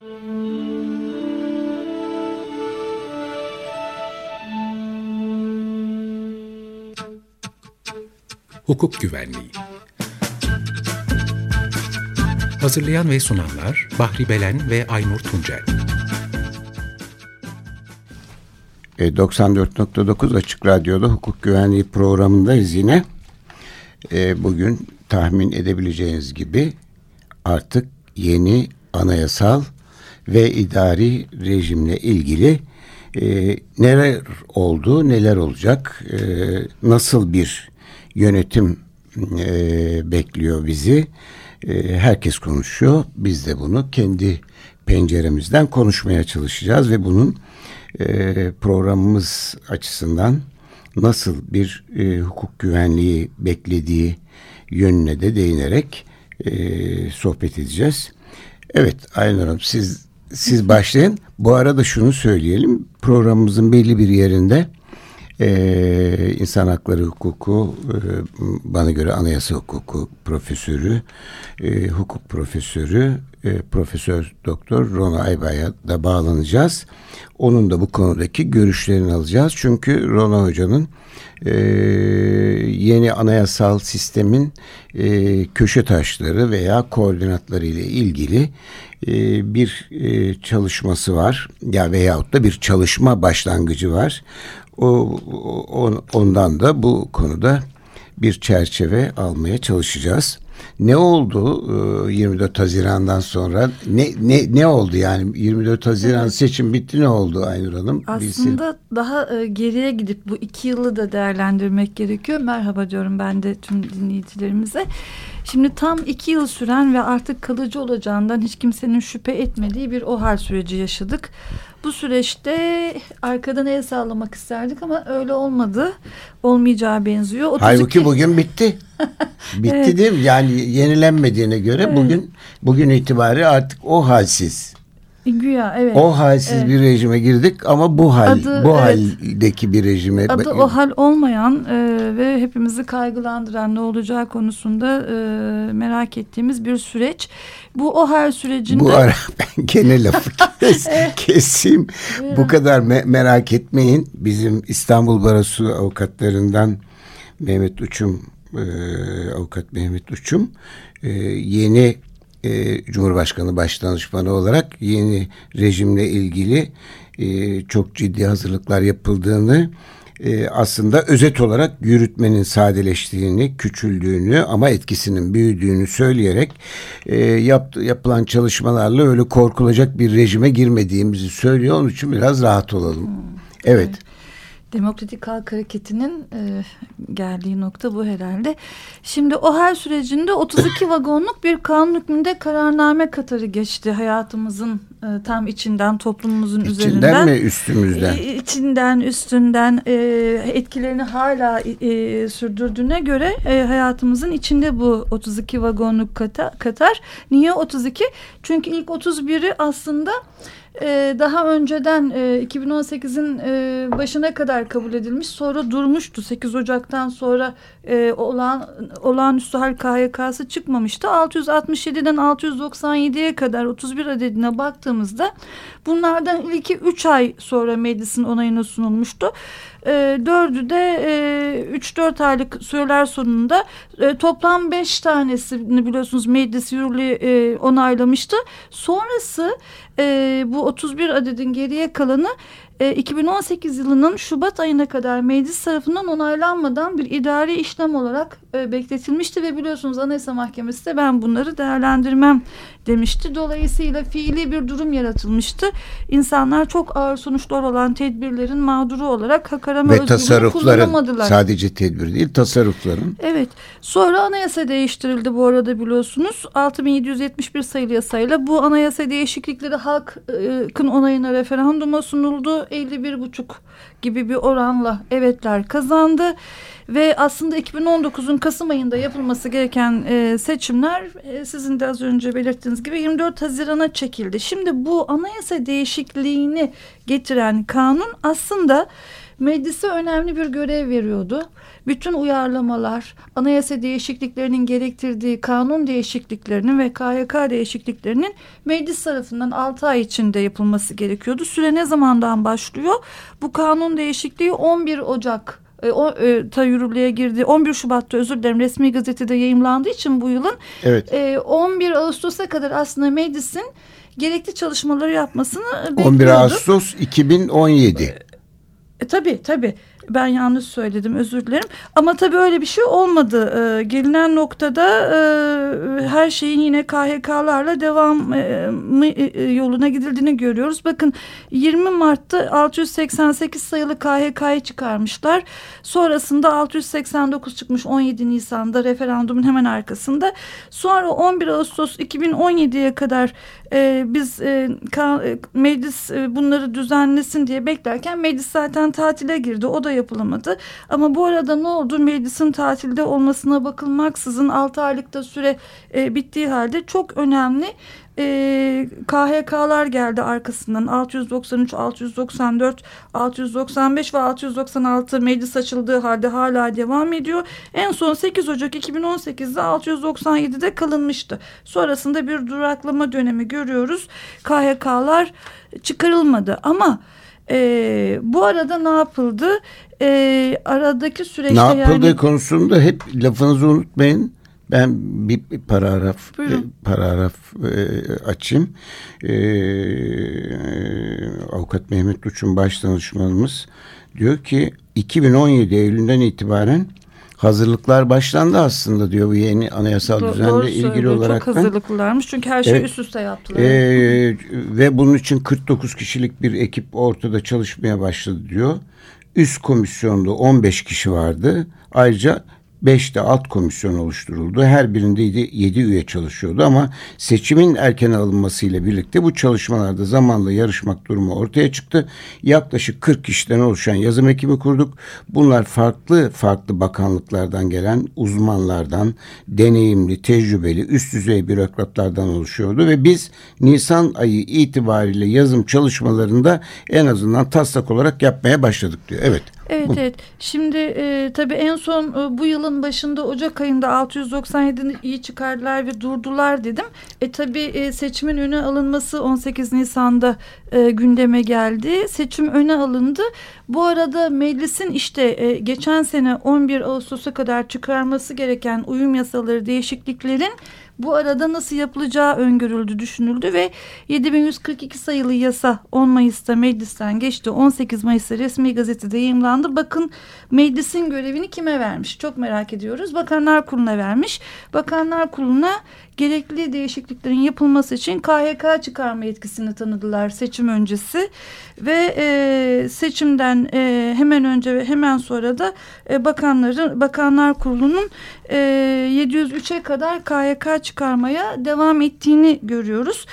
Hukuk Güvenliği Hazırlayan ve sunanlar Bahri Belen ve Aynur Tuncel 94.9 e, Açık Radyo'da hukuk güvenliği programındayız yine. E, bugün tahmin edebileceğiniz gibi artık yeni anayasal ve idari rejimle ilgili e, neler oldu, neler olacak, e, nasıl bir yönetim e, bekliyor bizi. E, herkes konuşuyor. Biz de bunu kendi penceremizden konuşmaya çalışacağız ve bunun e, programımız açısından nasıl bir e, hukuk güvenliği beklediği yönüne de değinerek e, sohbet edeceğiz. Evet Aynur Hanım siz siz başlayın. Bu arada şunu söyleyelim. Programımızın belli bir yerinde e, insan hakları hukuku e, bana göre anayasa hukuku profesörü, e, hukuk profesörü, e, Profesör Doktor Rona Aybay'a da bağlanacağız. Onun da bu konudaki görüşlerini alacağız. Çünkü Rona Hoca'nın e, yeni anayasal sistemin e, köşe taşları veya koordinatları ile ilgili e, bir e, çalışması var ya veyahut da bir çalışma başlangıcı var. O, o ondan da bu konuda bir çerçeve almaya çalışacağız. Ne oldu 24 e, Haziran'dan sonra? Ne ne ne oldu yani 24 Haziran evet. seçim bitti ne oldu Aynur Hanım? Aslında Bilsin. daha e, geriye gidip bu iki yılı da değerlendirmek gerekiyor. Merhaba diyorum ben de tüm dinleyicilerimize. Şimdi tam iki yıl süren ve artık kalıcı olacağından hiç kimsenin şüphe etmediği bir OHAL süreci yaşadık. Bu süreçte arkadan el sağlamak isterdik ama öyle olmadı. Olmayacağı benziyor. 32... Halbuki bugün bitti. bitti evet. değil mi? Yani yenilenmediğine göre evet. bugün bugün itibari artık o halsiz. Güya evet. O halsiz evet. bir rejime girdik ama bu hal adı, bu evet. haldeki bir rejime. Adı o hal olmayan e, ve hepimizi kaygılandıran ne olacağı konusunda e, merak ettiğimiz bir süreç. Bu o hal sürecinde. Bu ara ben gene lafı kes, keseyim. bu kadar me merak etmeyin. Bizim İstanbul Barosu avukatlarından Mehmet Uçum e, avukat Mehmet Uçum e, yeni e, Cumhurbaşkanı Başdanışmanı olarak yeni rejimle ilgili e, çok ciddi hazırlıklar yapıldığını e, aslında özet olarak yürütmenin sadeleştiğini, küçüldüğünü ama etkisinin büyüdüğünü söyleyerek e, yaptı, yapılan çalışmalarla öyle korkulacak bir rejime girmediğimizi söylüyor. Onun için biraz rahat olalım. Hmm. Evet. evet. Demokratik Halk Hareketi'nin e, geldiği nokta bu herhalde. Şimdi o her sürecinde 32 vagonluk bir kanun hükmünde kararname katarı geçti hayatımızın e, tam içinden toplumumuzun içinden üzerinden. İçinden mi üstümüzden? E, içinden üstünden e, etkilerini hala e, sürdürdüğüne göre e, hayatımızın içinde bu 32 vagonluk kata, Katar. Niye 32? Çünkü ilk 31'i aslında daha önceden e, 2018'in e, başına kadar kabul edilmiş sonra durmuştu. 8 Ocak'tan sonra e, olan olağanüstü hal KHK'sı çıkmamıştı. 667'den 697'ye kadar 31 adedine baktığımızda bunlardan ilki 3 ay sonra meclisin onayına sunulmuştu. E, dördü de e, 3-4 aylık süreler sonunda e, toplam 5 tanesini biliyorsunuz meclis yürürlüğü e, onaylamıştı. Sonrası e, bu 31 adedin geriye kalanı 2018 e, yılının Şubat ayına kadar meclis tarafından onaylanmadan bir idari işlem olarak e, bekletilmişti ve biliyorsunuz Anayasa Mahkemesi de ben bunları değerlendirmem demişti. Dolayısıyla fiili bir durum yaratılmıştı. İnsanlar çok ağır sonuçlar olan tedbirlerin mağduru olarak hak arama ve tasarrufların sadece tedbir değil tasarrufların. Evet. Sonra anayasa değiştirildi bu arada biliyorsunuz. 6771 sayılı yasayla bu anayasa değişiklikleri halkın onayına referanduma sunuldu 51,5 gibi bir oranla evetler kazandı. Ve aslında 2019'un Kasım ayında yapılması gereken e, seçimler e, sizin de az önce belirttiğiniz gibi 24 Haziran'a çekildi. Şimdi bu anayasa değişikliğini getiren kanun aslında meclise önemli bir görev veriyordu. Bütün uyarlamalar, anayasa değişikliklerinin gerektirdiği kanun değişikliklerinin ve KYK değişikliklerinin meclis tarafından 6 ay içinde yapılması gerekiyordu. Süre ne zamandan başlıyor? Bu kanun değişikliği 11 Ocak e, o e, ta yürürlüğe girdi. 11 Şubat'ta özür dilerim resmi gazetede yayımlandığı için bu yılın evet. e, 11 Ağustos'a kadar aslında meclisin gerekli çalışmaları yapmasını 11 bekliyorduk. Ağustos 2017. E, tabii tabii ben yanlış söyledim özür dilerim. Ama tabii öyle bir şey olmadı. E, gelinen noktada e, her şeyin yine KHK'larla devam e, e, yoluna gidildiğini görüyoruz. Bakın 20 Mart'ta 688 sayılı KHK'yı çıkarmışlar. Sonrasında 689 çıkmış 17 Nisan'da referandumun hemen arkasında. Sonra 11 Ağustos 2017'ye kadar e, biz e, ka, e, meclis e, bunları düzenlesin diye beklerken meclis zaten tatile girdi. O da yapılamadı. Ama bu arada ne oldu? Meclisin tatilde olmasına bakılmaksızın 6 aylıkta süre e, bittiği halde çok önemli e, KHK'lar geldi arkasından 693, 694, 695 ve 696 meclis açıldığı halde hala devam ediyor. En son 8 Ocak 2018'de 697'de kalınmıştı. Sonrasında bir duraklama dönemi görüyoruz. KHK'lar çıkarılmadı ama e, bu arada ne yapıldı? E, aradaki süreçte ne yapıldı yani... konusunda hep lafınızı unutmayın. Ben bir, paragraf e, paragraf e, açayım. E, Avukat Mehmet Uç'un baş danışmanımız diyor ki 2017 Eylül'den itibaren hazırlıklar başlandı aslında diyor bu yeni anayasal Do düzenle ilgili olarak. Çok hazırlıklılarmış çünkü her şeyi evet, üst üste yaptılar. E, ve bunun için 49 kişilik bir ekip ortada çalışmaya başladı diyor. Üst komisyonda 15 kişi vardı. Ayrıca 5 de alt komisyon oluşturuldu. Her birinde 7 üye çalışıyordu ama seçimin erken alınmasıyla birlikte bu çalışmalarda zamanla yarışmak durumu ortaya çıktı. Yaklaşık 40 kişiden oluşan yazım ekibi kurduk. Bunlar farklı farklı bakanlıklardan gelen uzmanlardan, deneyimli, tecrübeli, üst düzey bürokratlardan oluşuyordu ve biz Nisan ayı itibariyle yazım çalışmalarında en azından taslak olarak yapmaya başladık diyor. Evet. Evet evet. Şimdi e, tabii en son e, bu yılın başında Ocak ayında 697'yi çıkardılar ve durdular dedim. E tabii e, seçimin öne alınması 18 Nisan'da e, gündeme geldi. Seçim öne alındı. Bu arada meclisin işte e, geçen sene 11 Ağustos'a kadar çıkarması gereken uyum yasaları değişikliklerin bu arada nasıl yapılacağı öngörüldü, düşünüldü ve 7142 sayılı yasa 10 Mayıs'ta meclisten geçti. 18 Mayıs'ta resmi gazetede yayımlandı. Bakın meclisin görevini kime vermiş? Çok merak ediyoruz. Bakanlar Kurulu'na vermiş. Bakanlar Kurulu'na gerekli değişikliklerin yapılması için KHK çıkarma yetkisini tanıdılar seçim öncesi ve e, seçimden e, hemen önce ve hemen sonra da e, bakanların Bakanlar Kurulu'nun e, 703'e kadar KHK çıkarmaya devam ettiğini görüyoruz.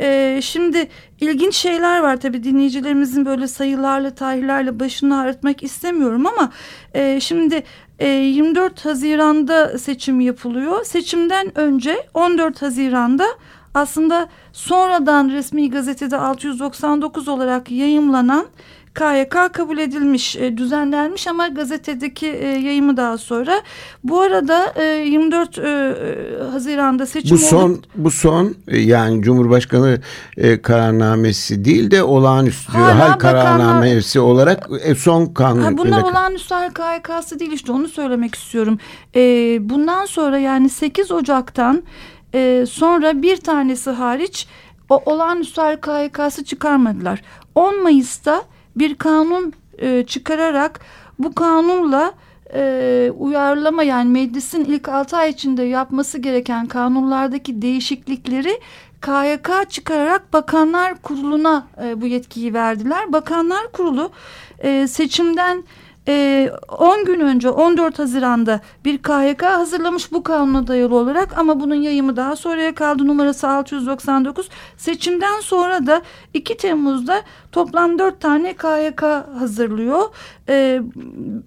Ee, şimdi ilginç şeyler var tabii dinleyicilerimizin böyle sayılarla tarihlerle başını ağrıtmak istemiyorum ama e, şimdi e, 24 Haziran'da seçim yapılıyor. Seçimden önce 14 Haziran'da aslında sonradan resmi gazetede 699 olarak yayımlanan KYK kabul edilmiş, e, düzenlenmiş ama gazetedeki e, yayımı daha sonra. Bu arada e, 24 e, Haziran'da seçim bu son oldu. bu son e, yani Cumhurbaşkanı e, kararnamesi değil de olağanüstü Hala hal kararnamesi olarak e, son kanun. Ha, bunlar olağanüstü hal KYK'sı değil işte onu söylemek istiyorum. E, bundan sonra yani 8 Ocak'tan e, sonra bir tanesi hariç o olağanüstü hal KYK'sı çıkarmadılar. 10 Mayıs'ta bir kanun e, çıkararak bu kanunla e, uyarlama yani meclisin ilk altı ay içinde yapması gereken kanunlardaki değişiklikleri KYK çıkararak Bakanlar Kurulu'na e, bu yetkiyi verdiler. Bakanlar Kurulu e, seçimden e, ee, 10 gün önce 14 Haziran'da bir KHK hazırlamış bu kanuna dayalı olarak ama bunun yayımı daha sonraya kaldı numarası 699. Seçimden sonra da 2 Temmuz'da Toplam dört tane KYK hazırlıyor. E,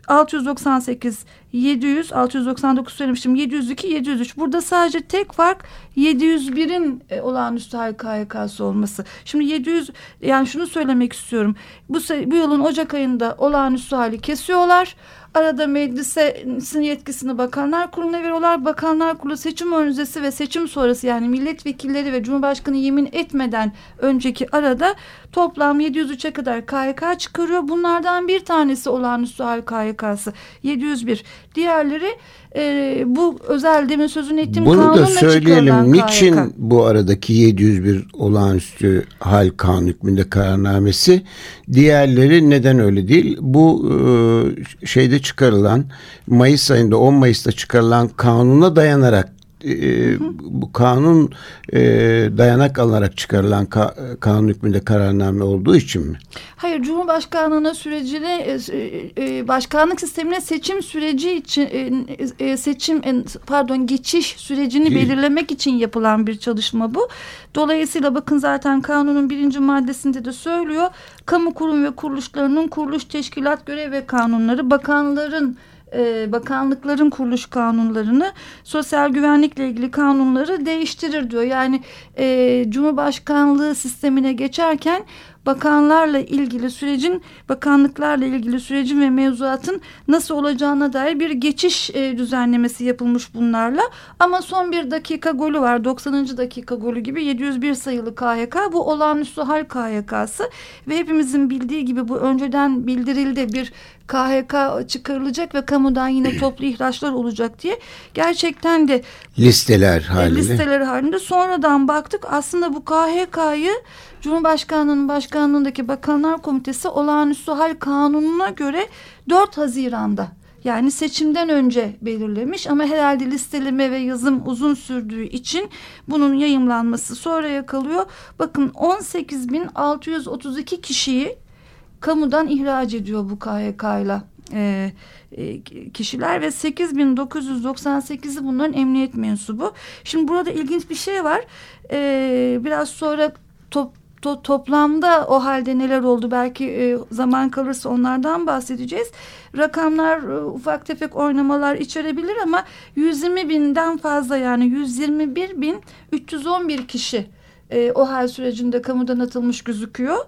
698 700, 699 söylemiştim. 702, 703. Burada sadece tek fark 701'in e, olağanüstü hal KYK'sı olması. Şimdi 700 yani şunu söylemek istiyorum. Bu, bu yılın Ocak ayında olağanüstü hali kesiyorlar. Arada meclisin yetkisini bakanlar kuruluna veriyorlar. Bakanlar kurulu seçim öncesi ve seçim sonrası yani milletvekilleri ve cumhurbaşkanı yemin etmeden önceki arada toplam 703'e kadar KYK çıkarıyor. Bunlardan bir tanesi olağanüstü hal KYK'sı 701. Diğerleri e, bu özel demin sözünü ettiğim Bunu kanunla da söyleyelim. Niçin KYK. bu aradaki 701 olağanüstü hal kanun hükmünde kararnamesi diğerleri neden öyle değil? Bu e, şeyde çıkarılan Mayıs ayında 10 Mayıs'ta çıkarılan kanuna dayanarak e, bu kanun e, dayanak alınarak çıkarılan ka, kanun hükmünde kararname olduğu için mi? Hayır, Cumhurbaşkanlığına sürecine, e, e, başkanlık sistemine seçim süreci için, e, e, seçim e, pardon geçiş sürecini Değil. belirlemek için yapılan bir çalışma bu. Dolayısıyla bakın zaten kanunun birinci maddesinde de söylüyor. Kamu kurum ve kuruluşlarının kuruluş teşkilat görev ve kanunları bakanların e, bakanlıkların kuruluş kanunlarını sosyal güvenlikle ilgili kanunları değiştirir diyor. Yani e, Cumhurbaşkanlığı sistemine geçerken bakanlarla ilgili sürecin bakanlıklarla ilgili sürecin ve mevzuatın nasıl olacağına dair bir geçiş e, düzenlemesi yapılmış bunlarla. Ama son bir dakika golü var 90. dakika golü gibi 701 sayılı KHK bu olağanüstü hal KHK'sı ve hepimizin bildiği gibi bu önceden bildirildi bir KHK çıkarılacak ve kamudan yine toplu ihraçlar olacak diye gerçekten de listeler e, halinde. listeler halinde sonradan baktık aslında bu KHK'yı Cumhurbaşkanlığı'nın başkanlığındaki Bakanlar Komitesi olağanüstü hal kanununa göre 4 Haziran'da yani seçimden önce belirlemiş ama herhalde listeleme ve yazım uzun sürdüğü için bunun yayımlanması sonraya kalıyor. Bakın 18.632 kişiyi kamudan ihraç ediyor bu KHK ile e, e, kişiler ve 8998'i bunların emniyet mensubu. Şimdi burada ilginç bir şey var. E, biraz sonra top, to, toplamda o halde neler oldu belki e, zaman kalırsa onlardan bahsedeceğiz. Rakamlar e, ufak tefek oynamalar içerebilir ama 120 binden fazla yani 121 bin 311 kişi e, o hal sürecinde kamudan atılmış gözüküyor.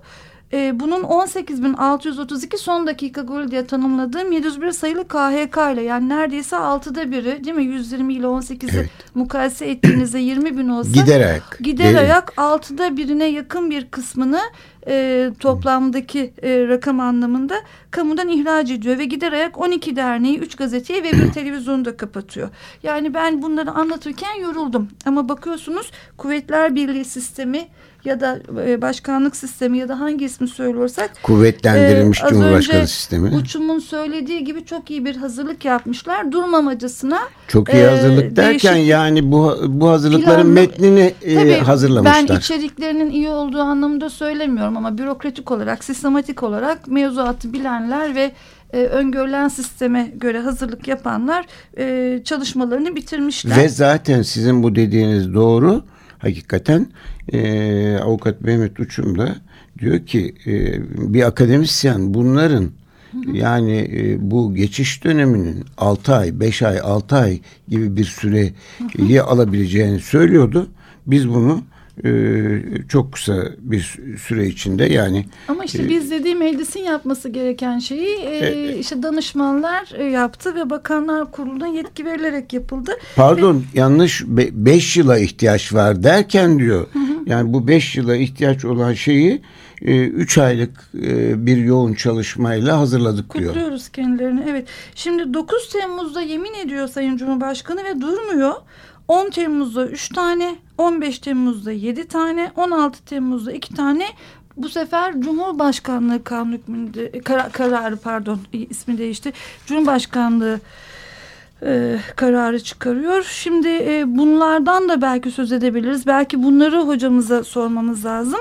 E, bunun 18.632 son dakika golü diye tanımladığım 701 sayılı KHK ile yani neredeyse altıda biri değil mi? 120 ile 18'i Evet. mukayese ettiğinizde 20 bin olsa Giderek. gider değil. ayak altıda birine yakın bir kısmını e, toplamdaki e, rakam anlamında kamudan ihraç ediyor ve gider ayak 12 derneği, 3 gazeteyi ve bir televizyonu da kapatıyor. Yani ben bunları anlatırken yoruldum ama bakıyorsunuz Kuvvetler Birliği sistemi ya da e, başkanlık sistemi ya da hangi ismi söylüyorsak Kuvvetlendirilmiş az Cumhurbaşkanı önce sistemi. Uçum'un söylediği gibi çok iyi bir hazırlık yapmışlar. Durmamacasına Çok iyi e, hazırlık derken değişik- yani bu bu hazırlıkların Planlı- metnini e, Tabii hazırlamışlar. ben içeriklerinin iyi olduğu anlamında söylemiyorum ama bürokratik olarak, sistematik olarak mevzuatı bilenler ve e, öngörülen sisteme göre hazırlık yapanlar e, çalışmalarını bitirmişler. Ve zaten sizin bu dediğiniz doğru. Hakikaten e, avukat Mehmet Uçum da diyor ki e, bir akademisyen bunların yani e, bu geçiş döneminin 6 ay, 5 ay, 6 ay gibi bir süreyi alabileceğini söylüyordu. Biz bunu e, çok kısa bir süre içinde yani Ama işte e, biz dediğim meclisin yapması gereken şeyi e, işte danışmanlar yaptı ve bakanlar kuruluna yetki verilerek yapıldı. Pardon yanlış 5 yıla ihtiyaç var derken diyor. Yani bu 5 yıla ihtiyaç olan şeyi 3 aylık bir yoğun çalışmayla hazırladık diyor. Kutluyoruz kendilerini. Evet. Şimdi 9 Temmuz'da yemin ediyor Sayın Cumhurbaşkanı ve durmuyor. 10 Temmuz'da 3 tane, 15 Temmuz'da 7 tane, 16 Temmuz'da 2 tane bu sefer Cumhurbaşkanlığı kanun hükmünde kar- kararı pardon ismi değişti. Cumhurbaşkanlığı e, kararı çıkarıyor. Şimdi e, bunlardan da belki söz edebiliriz. Belki bunları hocamıza sormamız lazım.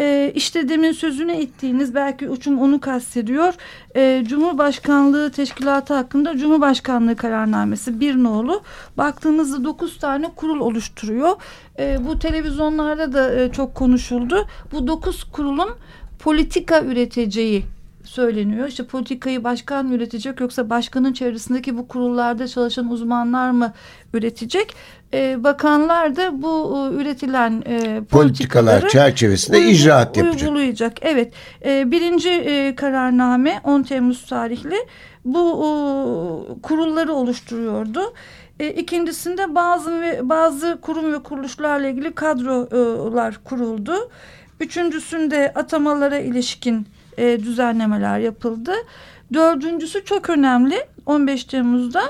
E, işte demin sözünü ettiğiniz belki uçum onu kastediyor. E, Cumhurbaşkanlığı teşkilatı hakkında Cumhurbaşkanlığı kararnamesi bir nolu. Baktığınızda 9 tane kurul oluşturuyor. E, bu televizyonlarda da e, çok konuşuldu. Bu 9 kurulun politika üreteceği söyleniyor. İşte politikayı başkan mı üretecek yoksa başkanın çevresindeki bu kurullarda çalışan uzmanlar mı üretecek? E, bakanlar da bu e, üretilen e, politikalar çerçevesinde icraat yapacak. Uygulayacak. Evet. E, birinci e, kararname 10 Temmuz tarihli bu e, kurulları oluşturuyordu. E, ikincisinde bazı ve bazı kurum ve kuruluşlarla ilgili kadrolar kuruldu. Üçüncüsünde atamalara ilişkin e, düzenlemeler yapıldı. Dördüncüsü çok önemli. 15 Temmuz'da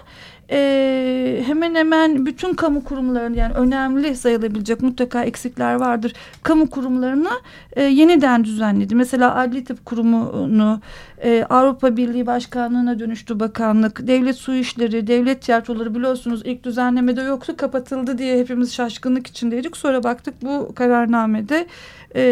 e, hemen hemen bütün kamu kurumlarını yani önemli sayılabilecek mutlaka eksikler vardır. Kamu kurumlarını e, yeniden düzenledi. Mesela Adli Tıp Kurumu'nu e, Avrupa Birliği Başkanlığı'na dönüştü bakanlık. Devlet Su İşleri, Devlet Tiyatroları biliyorsunuz ilk düzenlemede yoktu kapatıldı diye hepimiz şaşkınlık içindeydik. Sonra baktık bu kararnamede e,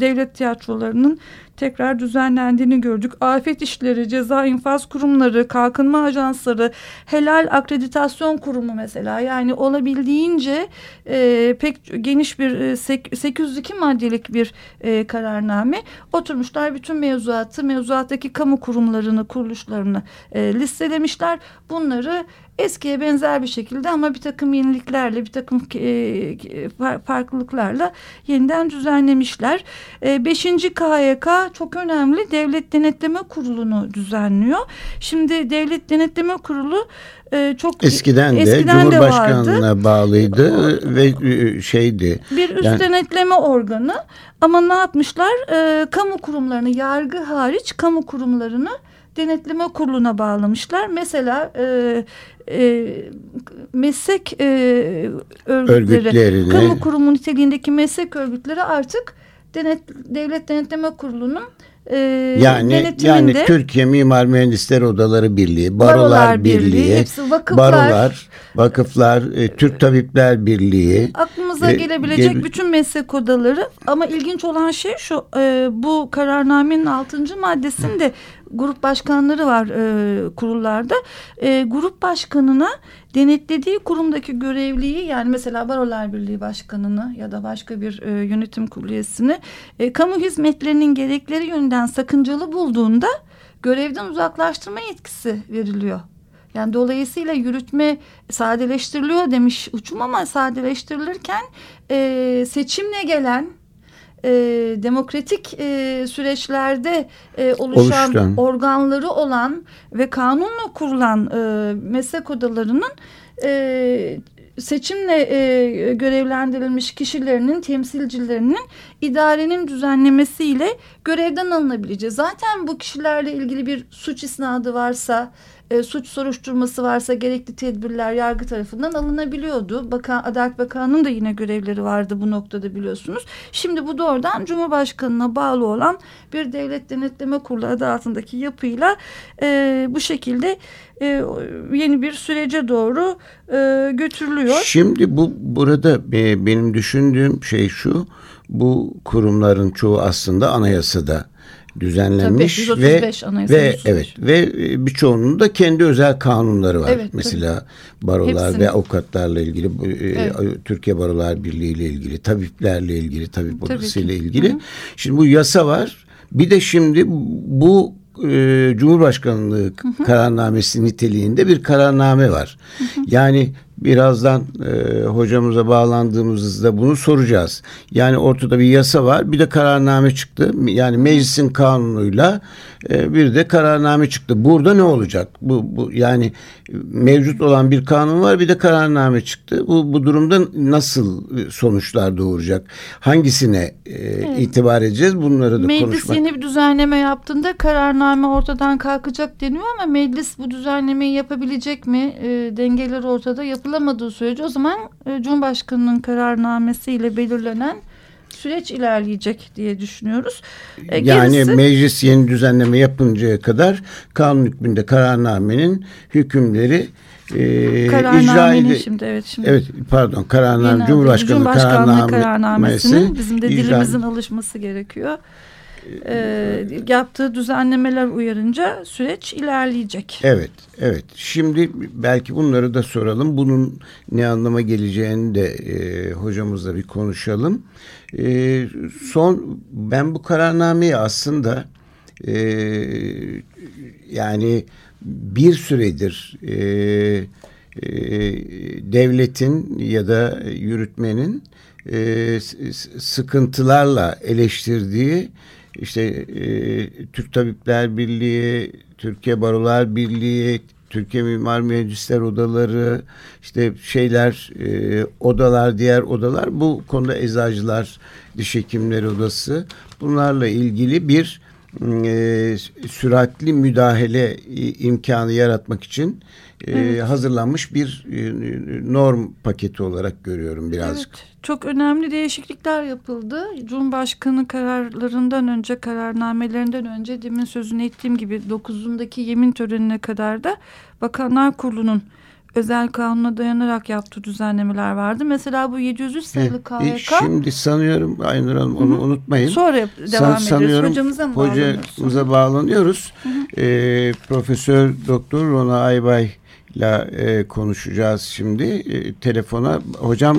devlet tiyatrolarının tekrar düzenlendiğini gördük. Afet işleri, ceza infaz kurumları, kalkınma ajansları, helal akreditasyon kurumu mesela yani olabildiğince e, pek geniş bir e, 802 maddelik bir e, kararname oturmuşlar bütün mevzuatı mevzuattaki kamu kurumlarını kuruluşlarını e, listelemişler bunları eskiye benzer bir şekilde ama bir takım yeniliklerle bir takım e, farklılıklarla yeniden düzenlemişler. E, beşinci KYK çok önemli Devlet Denetleme Kurulu'nu düzenliyor. Şimdi Devlet Denetleme Kurulu e, çok eskiden de eskiden Cumhurbaşkanlığına de bağlıydı ve e, şeydi. Bir üst yani, denetleme organı ama ne yapmışlar? E, kamu kurumlarını yargı hariç kamu kurumlarını denetleme kuruluna bağlamışlar. Mesela e, e, meslek e, örgütleri, Örgütlerini. kamu kurumu niteliğindeki meslek örgütleri artık denet, devlet denetleme kurulunun e, yani yani Türkiye Mimar Mühendisler Odaları Birliği, Barolar, Barolar Birliği, Birliği vakıflar, Barolar, vakıflar, e, Türk Tabipler Birliği. Aklımıza e, gelebilecek ge bütün meslek odaları ama ilginç olan şey şu e, bu kararnamenin altıncı maddesinde grup başkanları var e, kurullarda. E, grup başkanına denetlediği kurumdaki görevliyi yani mesela Barolar Birliği Başkanı'nı ya da başka bir e, yönetim kurulu e, kamu hizmetlerinin gerekleri yönünden sakıncalı bulduğunda görevden uzaklaştırma yetkisi veriliyor. Yani dolayısıyla yürütme sadeleştiriliyor demiş uçum ama sadeleştirilirken e, seçimle gelen e, demokratik e, süreçlerde e, oluşan Oluştan. organları olan ve kanunla kurulan e, meslek odalarının e, seçimle e, görevlendirilmiş kişilerinin temsilcilerinin idarenin düzenlemesiyle görevden alınabileceği. Zaten bu kişilerle ilgili bir suç isnadı varsa e, suç soruşturması varsa gerekli tedbirler yargı tarafından alınabiliyordu. Bakan, Adalet Bakanı'nın da yine görevleri vardı bu noktada biliyorsunuz. Şimdi bu doğrudan Cumhurbaşkanı'na bağlı olan bir devlet denetleme kurulu adı altındaki yapıyla e, bu şekilde e, yeni bir sürece doğru e, götürülüyor. Şimdi bu burada e, benim düşündüğüm şey şu bu kurumların çoğu aslında anayasada düzenlenmiş tabii, ve ve evet ve e, birçoğunun da kendi özel kanunları var. Evet, Mesela tabii. barolar Hepsinin. ve avukatlarla ilgili e, evet. Türkiye Barolar Birliği ile ilgili, tabiplerle ilgili, tabip odası ile ilgili. -hı. Şimdi bu yasa var. Bir de şimdi bu e, Cumhurbaşkanlığı hı hı. kararnamesi niteliğinde bir kararname var. Hı hı. Yani birazdan e, hocamıza bağlandığımızda bunu soracağız. Yani ortada bir yasa var bir de kararname çıktı. Yani meclisin kanunuyla e, bir de kararname çıktı. Burada ne olacak? Bu, bu yani mevcut olan bir kanun var bir de kararname çıktı. Bu, bu durumda nasıl sonuçlar doğuracak? Hangisine e, evet. itibar edeceğiz? Bunları da meclis konuşmak. Meclis yeni bir düzenleme yaptığında kararname ortadan kalkacak deniyor ama meclis bu düzenlemeyi yapabilecek mi? E, dengeler ortada yapılamadığı sürece o zaman e, Cumhurbaşkanı'nın kararnamesiyle belirlenen süreç ilerleyecek diye düşünüyoruz. E, yani gerisi, meclis yeni düzenleme yapıncaya kadar kanun hükmünde kararnamenin hükümleri e, kararnamenin şimdi evet şimdi. Evet pardon kararname Cumhurbaşkanı, Cumhurbaşkanlığı kararnamesinin bizim de dilimizin icra, alışması gerekiyor. e, yaptığı düzenlemeler uyarınca süreç ilerleyecek. Evet, evet. Şimdi belki bunları da soralım. Bunun ne anlama geleceğini de e, hocamızla bir konuşalım. E, son ben bu kararnameyi aslında e, yani bir süredir e, e, devletin ya da yürütmenin e, sıkıntılarla eleştirdiği işte e, Türk Tabipler Birliği, Türkiye Barolar Birliği, Türkiye Mimar Mühendisler Odaları, işte şeyler, e, odalar, diğer odalar. Bu konuda eczacılar, diş hekimleri odası. Bunlarla ilgili bir e, süratli müdahale imkanı yaratmak için e, evet. hazırlanmış bir e, norm paketi olarak görüyorum birazcık. Evet, çok önemli değişiklikler yapıldı. Cumhurbaşkanı kararlarından önce, kararnamelerinden önce demin sözünü ettiğim gibi 9'undaki yemin törenine kadar da Bakanlar Kurulu'nun özel kanuna dayanarak yaptığı düzenlemeler vardı. Mesela bu 703 sayılı KVK. E, şimdi sanıyorum Aynur Hanım onu Hı -hı. unutmayın. Sonra devam San, sanıyorum, Hocamıza mı hocamıza bağlanıyoruz. Hı -hı. E, Profesör Doktor Rona Aybay ile e, konuşacağız şimdi. E, telefona hocam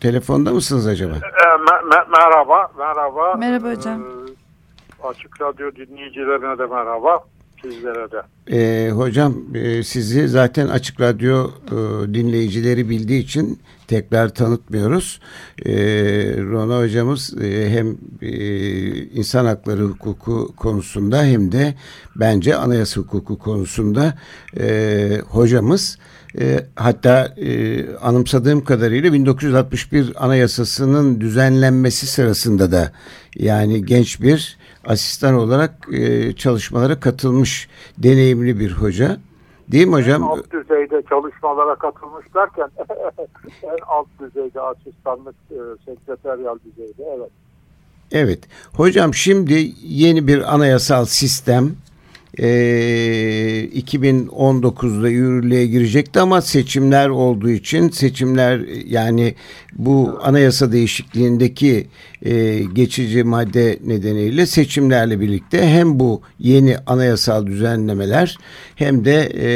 telefonda mısınız acaba? E, me me merhaba, merhaba. Merhaba hocam. E, açık Radyo dinleyicilerine de merhaba sizlere de. E, hocam e, sizi zaten Açık Radyo e, dinleyicileri bildiği için tekrar tanıtmıyoruz. E, Rona hocamız e, hem e, insan hakları hukuku konusunda hem de bence anayasa hukuku konusunda e, hocamız. E, hatta e, anımsadığım kadarıyla 1961 Anayasası'nın düzenlenmesi sırasında da yani genç bir asistan olarak e, çalışmalara katılmış deneyimli bir hoca. Değil mi hocam? En alt düzeyde çalışmalara katılmış derken en alt düzeyde asistanlık e, sekreteryal düzeyde evet. Evet. Hocam şimdi yeni bir anayasal sistem e, 2019'da yürürlüğe girecekti ama seçimler olduğu için seçimler yani bu anayasa değişikliğindeki e, geçici madde nedeniyle seçimlerle birlikte hem bu yeni anayasal düzenlemeler hem de e,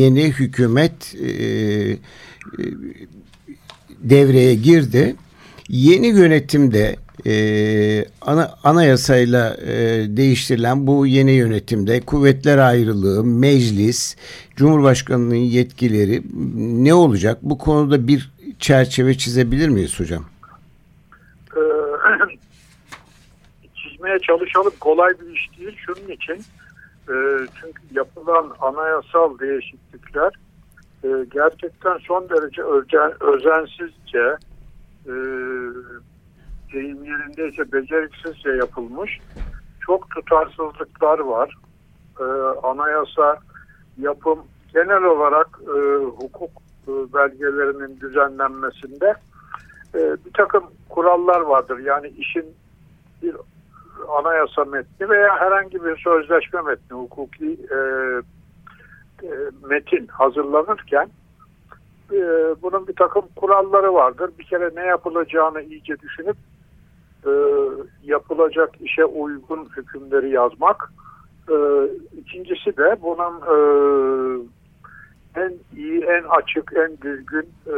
yeni hükümet e, e devreye girdi. Yeni yönetimde e, ana, anayasayla e, değiştirilen bu yeni yönetimde kuvvetler ayrılığı, meclis, Cumhurbaşkanı'nın yetkileri ne olacak? Bu konuda bir çerçeve çizebilir miyiz hocam? Ee, çizmeye çalışalım. Kolay bir iş değil. Şunun için e, çünkü yapılan anayasal değişiklikler e, gerçekten son derece özen, özensizce e, deyim yerindeyse beceriksizce yapılmış. Çok tutarsızlıklar var. Ee, anayasa yapım genel olarak e, hukuk e, belgelerinin düzenlenmesinde e, bir takım kurallar vardır. Yani işin bir anayasa metni veya herhangi bir sözleşme metni, hukuki e, e, metin hazırlanırken e, bunun bir takım kuralları vardır. Bir kere ne yapılacağını iyice düşünüp e, yapılacak işe uygun hükümleri yazmak. E, ikincisi de bunun e, en iyi, en açık, en düzgün e,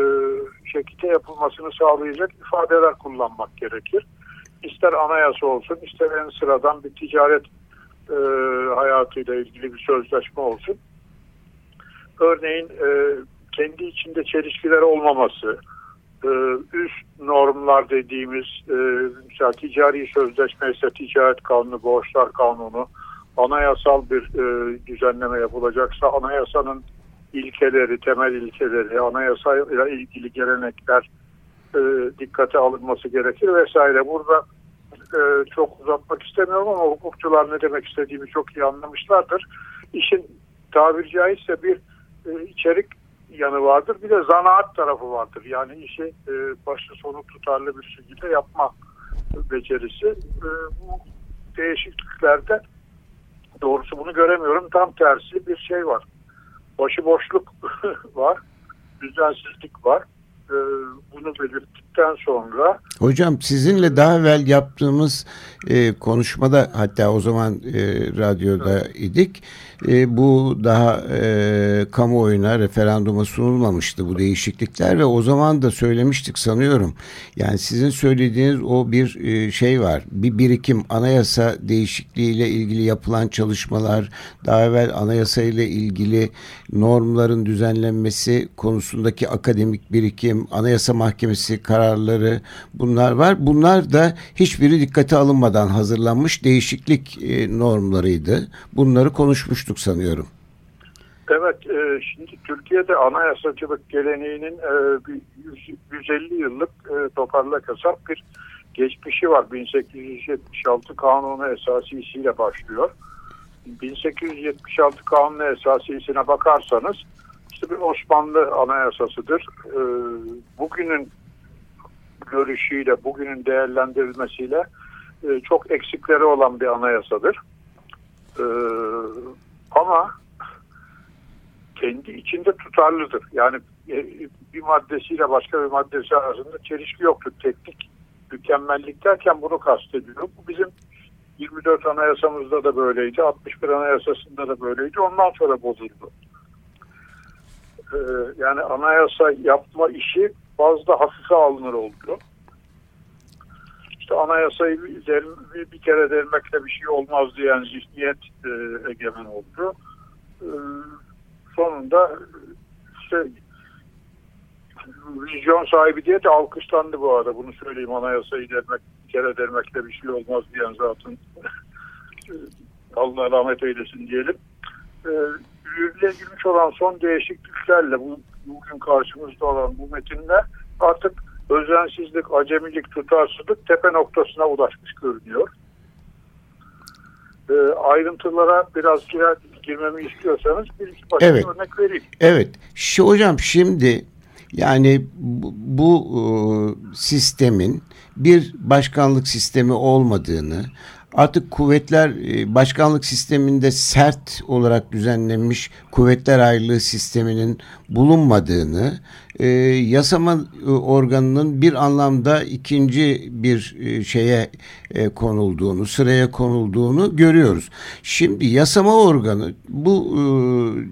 şekilde yapılmasını sağlayacak ifadeler kullanmak gerekir. İster anayasa olsun, ister en sıradan bir ticaret e, hayatıyla ilgili bir sözleşme olsun. Örneğin e, kendi içinde çelişkiler olmaması, e, üst normlar dediğimiz e, mesela ticari sözleşme ise ticaret kanunu, borçlar kanunu, anayasal bir e, düzenleme yapılacaksa anayasanın ilkeleri, temel ilkeleri, anayasayla ilgili gelenekler e, dikkate alınması gerekir vesaire. Burada çok uzatmak istemiyorum ama hukukçular ne demek istediğimi çok iyi anlamışlardır. İşin tabiri caizse bir içerik yanı vardır. Bir de zanaat tarafı vardır. Yani işi e, başlı sonu tutarlı bir şekilde yapma becerisi. E, bu değişikliklerde doğrusu bunu göremiyorum. Tam tersi bir şey var. Başıboşluk var. Düzensizlik var. e, bunu belirttikten sonra Hocam sizinle daha evvel yaptığımız e, konuşmada hatta o zaman e, radyoda idik. E, bu daha e, kamuoyuna referanduma sunulmamıştı bu değişiklikler ve o zaman da söylemiştik sanıyorum. Yani sizin söylediğiniz o bir e, şey var. Bir birikim anayasa değişikliğiyle ilgili yapılan çalışmalar, daha evvel anayasa ile ilgili normların düzenlenmesi konusundaki akademik birikim, anayasa mahkemesi kararları bunlar var. Bunlar da hiçbiri dikkate alınmadan hazırlanmış değişiklik e, normlarıydı. Bunları konuşmuştuk sanıyorum. Evet, e, şimdi Türkiye'de anayasacılık geleneğinin e, bir 100, 150 yıllık e, toparlak hesap bir geçmişi var. 1876 Kanunu esasisiyle başlıyor. 1876 Kanunu esasisine bakarsanız işte bir Osmanlı anayasasıdır. E, bugünün görüşüyle, bugünün değerlendirilmesiyle e, çok eksikleri olan bir anayasadır. E, ama kendi içinde tutarlıdır. Yani e, bir maddesiyle başka bir maddesi arasında çelişki yoktur. Teknik mükemmellik derken bunu kastediyorum. Bu bizim 24 anayasamızda da böyleydi. 61 anayasasında da böyleydi. Ondan sonra bozuldu. Ee, yani anayasa yapma işi fazla hafife alınır oldu. İşte anayasayı bir, bir kere delmekle bir şey olmaz diyen zihniyet e, egemen oldu. E, sonunda işte vizyon sahibi diye de alkışlandı bu arada. Bunu söyleyeyim anayasayı delmek, bir kere delmekle bir şey olmaz diyen zaten Allah rahmet eylesin diyelim. E, yürürlüğe girmiş olan son değişikliklerle bu, bugün karşımızda olan bu metinle artık özensizlik, acemilik, tutarsızlık tepe noktasına ulaşmış görünüyor. E, ayrıntılara biraz girer, girmemi istiyorsanız bir iki başka Evet. örnek vereyim. Evet. Şu, hocam şimdi yani bu, bu e, sistemin bir başkanlık sistemi olmadığını artık kuvvetler e, başkanlık sisteminde sert olarak düzenlenmiş kuvvetler ayrılığı sisteminin bulunmadığını e, yasama organının bir anlamda ikinci bir e, şeye e, konulduğunu, sıraya konulduğunu görüyoruz. Şimdi yasama organı bu e,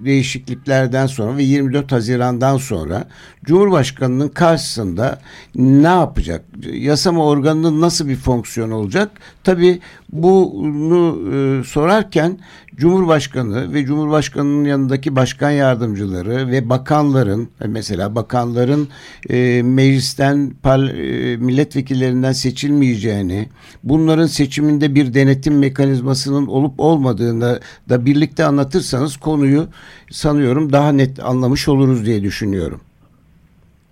değişikliklerden sonra ve 24 Haziran'dan sonra Cumhurbaşkanı'nın karşısında ne yapacak? Yasama organının nasıl bir fonksiyon olacak? Tabii bunu e, sorarken Cumhurbaşkanı ve Cumhurbaşkanı'nın yanındaki başkan yardımcıları ve bakanların mesela bakanların e, meclisten par, e, milletvekillerinden seçilmeyeceğini, bunların seçiminde bir denetim mekanizmasının olup olmadığını da birlikte anlatırsanız konuyu sanıyorum daha net anlamış oluruz diye düşünüyorum.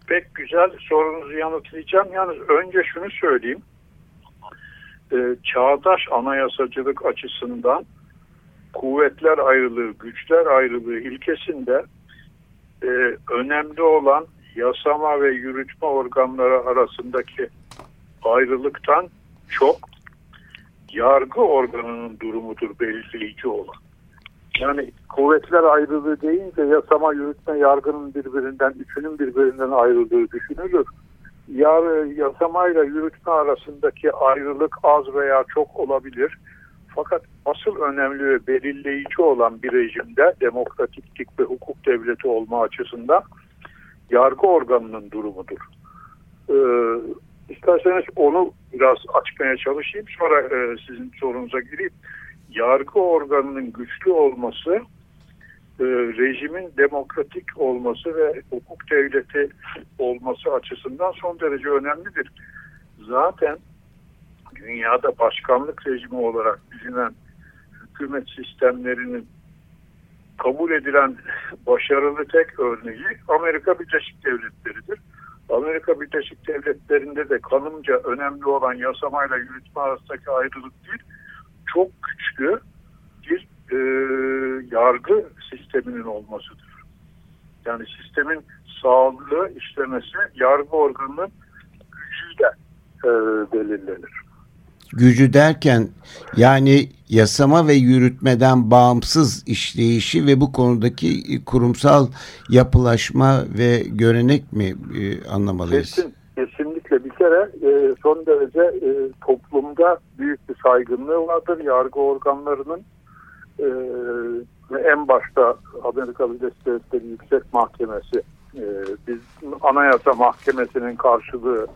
Pek güzel sorunuzu yanıtlayacağım. Yalnız önce şunu söyleyeyim. Ee, çağdaş anayasacılık açısından kuvvetler ayrılığı, güçler ayrılığı ilkesinde e, önemli olan yasama ve yürütme organları arasındaki ayrılıktan çok yargı organının durumudur belirleyici olan. Yani kuvvetler ayrılığı deyince yasama, yürütme, yargının birbirinden, üçünün birbirinden ayrıldığı düşünülür. Yar, yasamayla yürütme arasındaki ayrılık az veya çok olabilir. Fakat asıl önemli ve belirleyici olan bir rejimde demokratiklik ve hukuk devleti olma açısından yargı organının durumudur. Ee, isterseniz onu biraz açmaya çalışayım. Sonra e, sizin sorunuza gireyim. Yargı organının güçlü olması e, rejimin demokratik olması ve hukuk devleti olması açısından son derece önemlidir. Zaten dünyada başkanlık rejimi olarak bilinen hükümet sistemlerinin kabul edilen başarılı tek örneği Amerika Birleşik Devletleri'dir. Amerika Birleşik Devletleri'nde de kanımca önemli olan yasamayla yürütme arasındaki ayrılık değil, çok güçlü bir e, yargı sisteminin olmasıdır. Yani sistemin sağlığı işlemesi yargı organının gücüyle e, belirlenir. Gücü derken yani yasama ve yürütmeden bağımsız işleyişi ve bu konudaki kurumsal yapılaşma ve görenek mi e, anlamalıyız? Kesin, kesinlikle bir kere e, son derece e, toplumda büyük bir saygınlığı vardır. Yargı organlarının e, en başta Amerika Birleşik Devletleri Yüksek Mahkemesi e, biz Anayasa Mahkemesi'nin karşılığı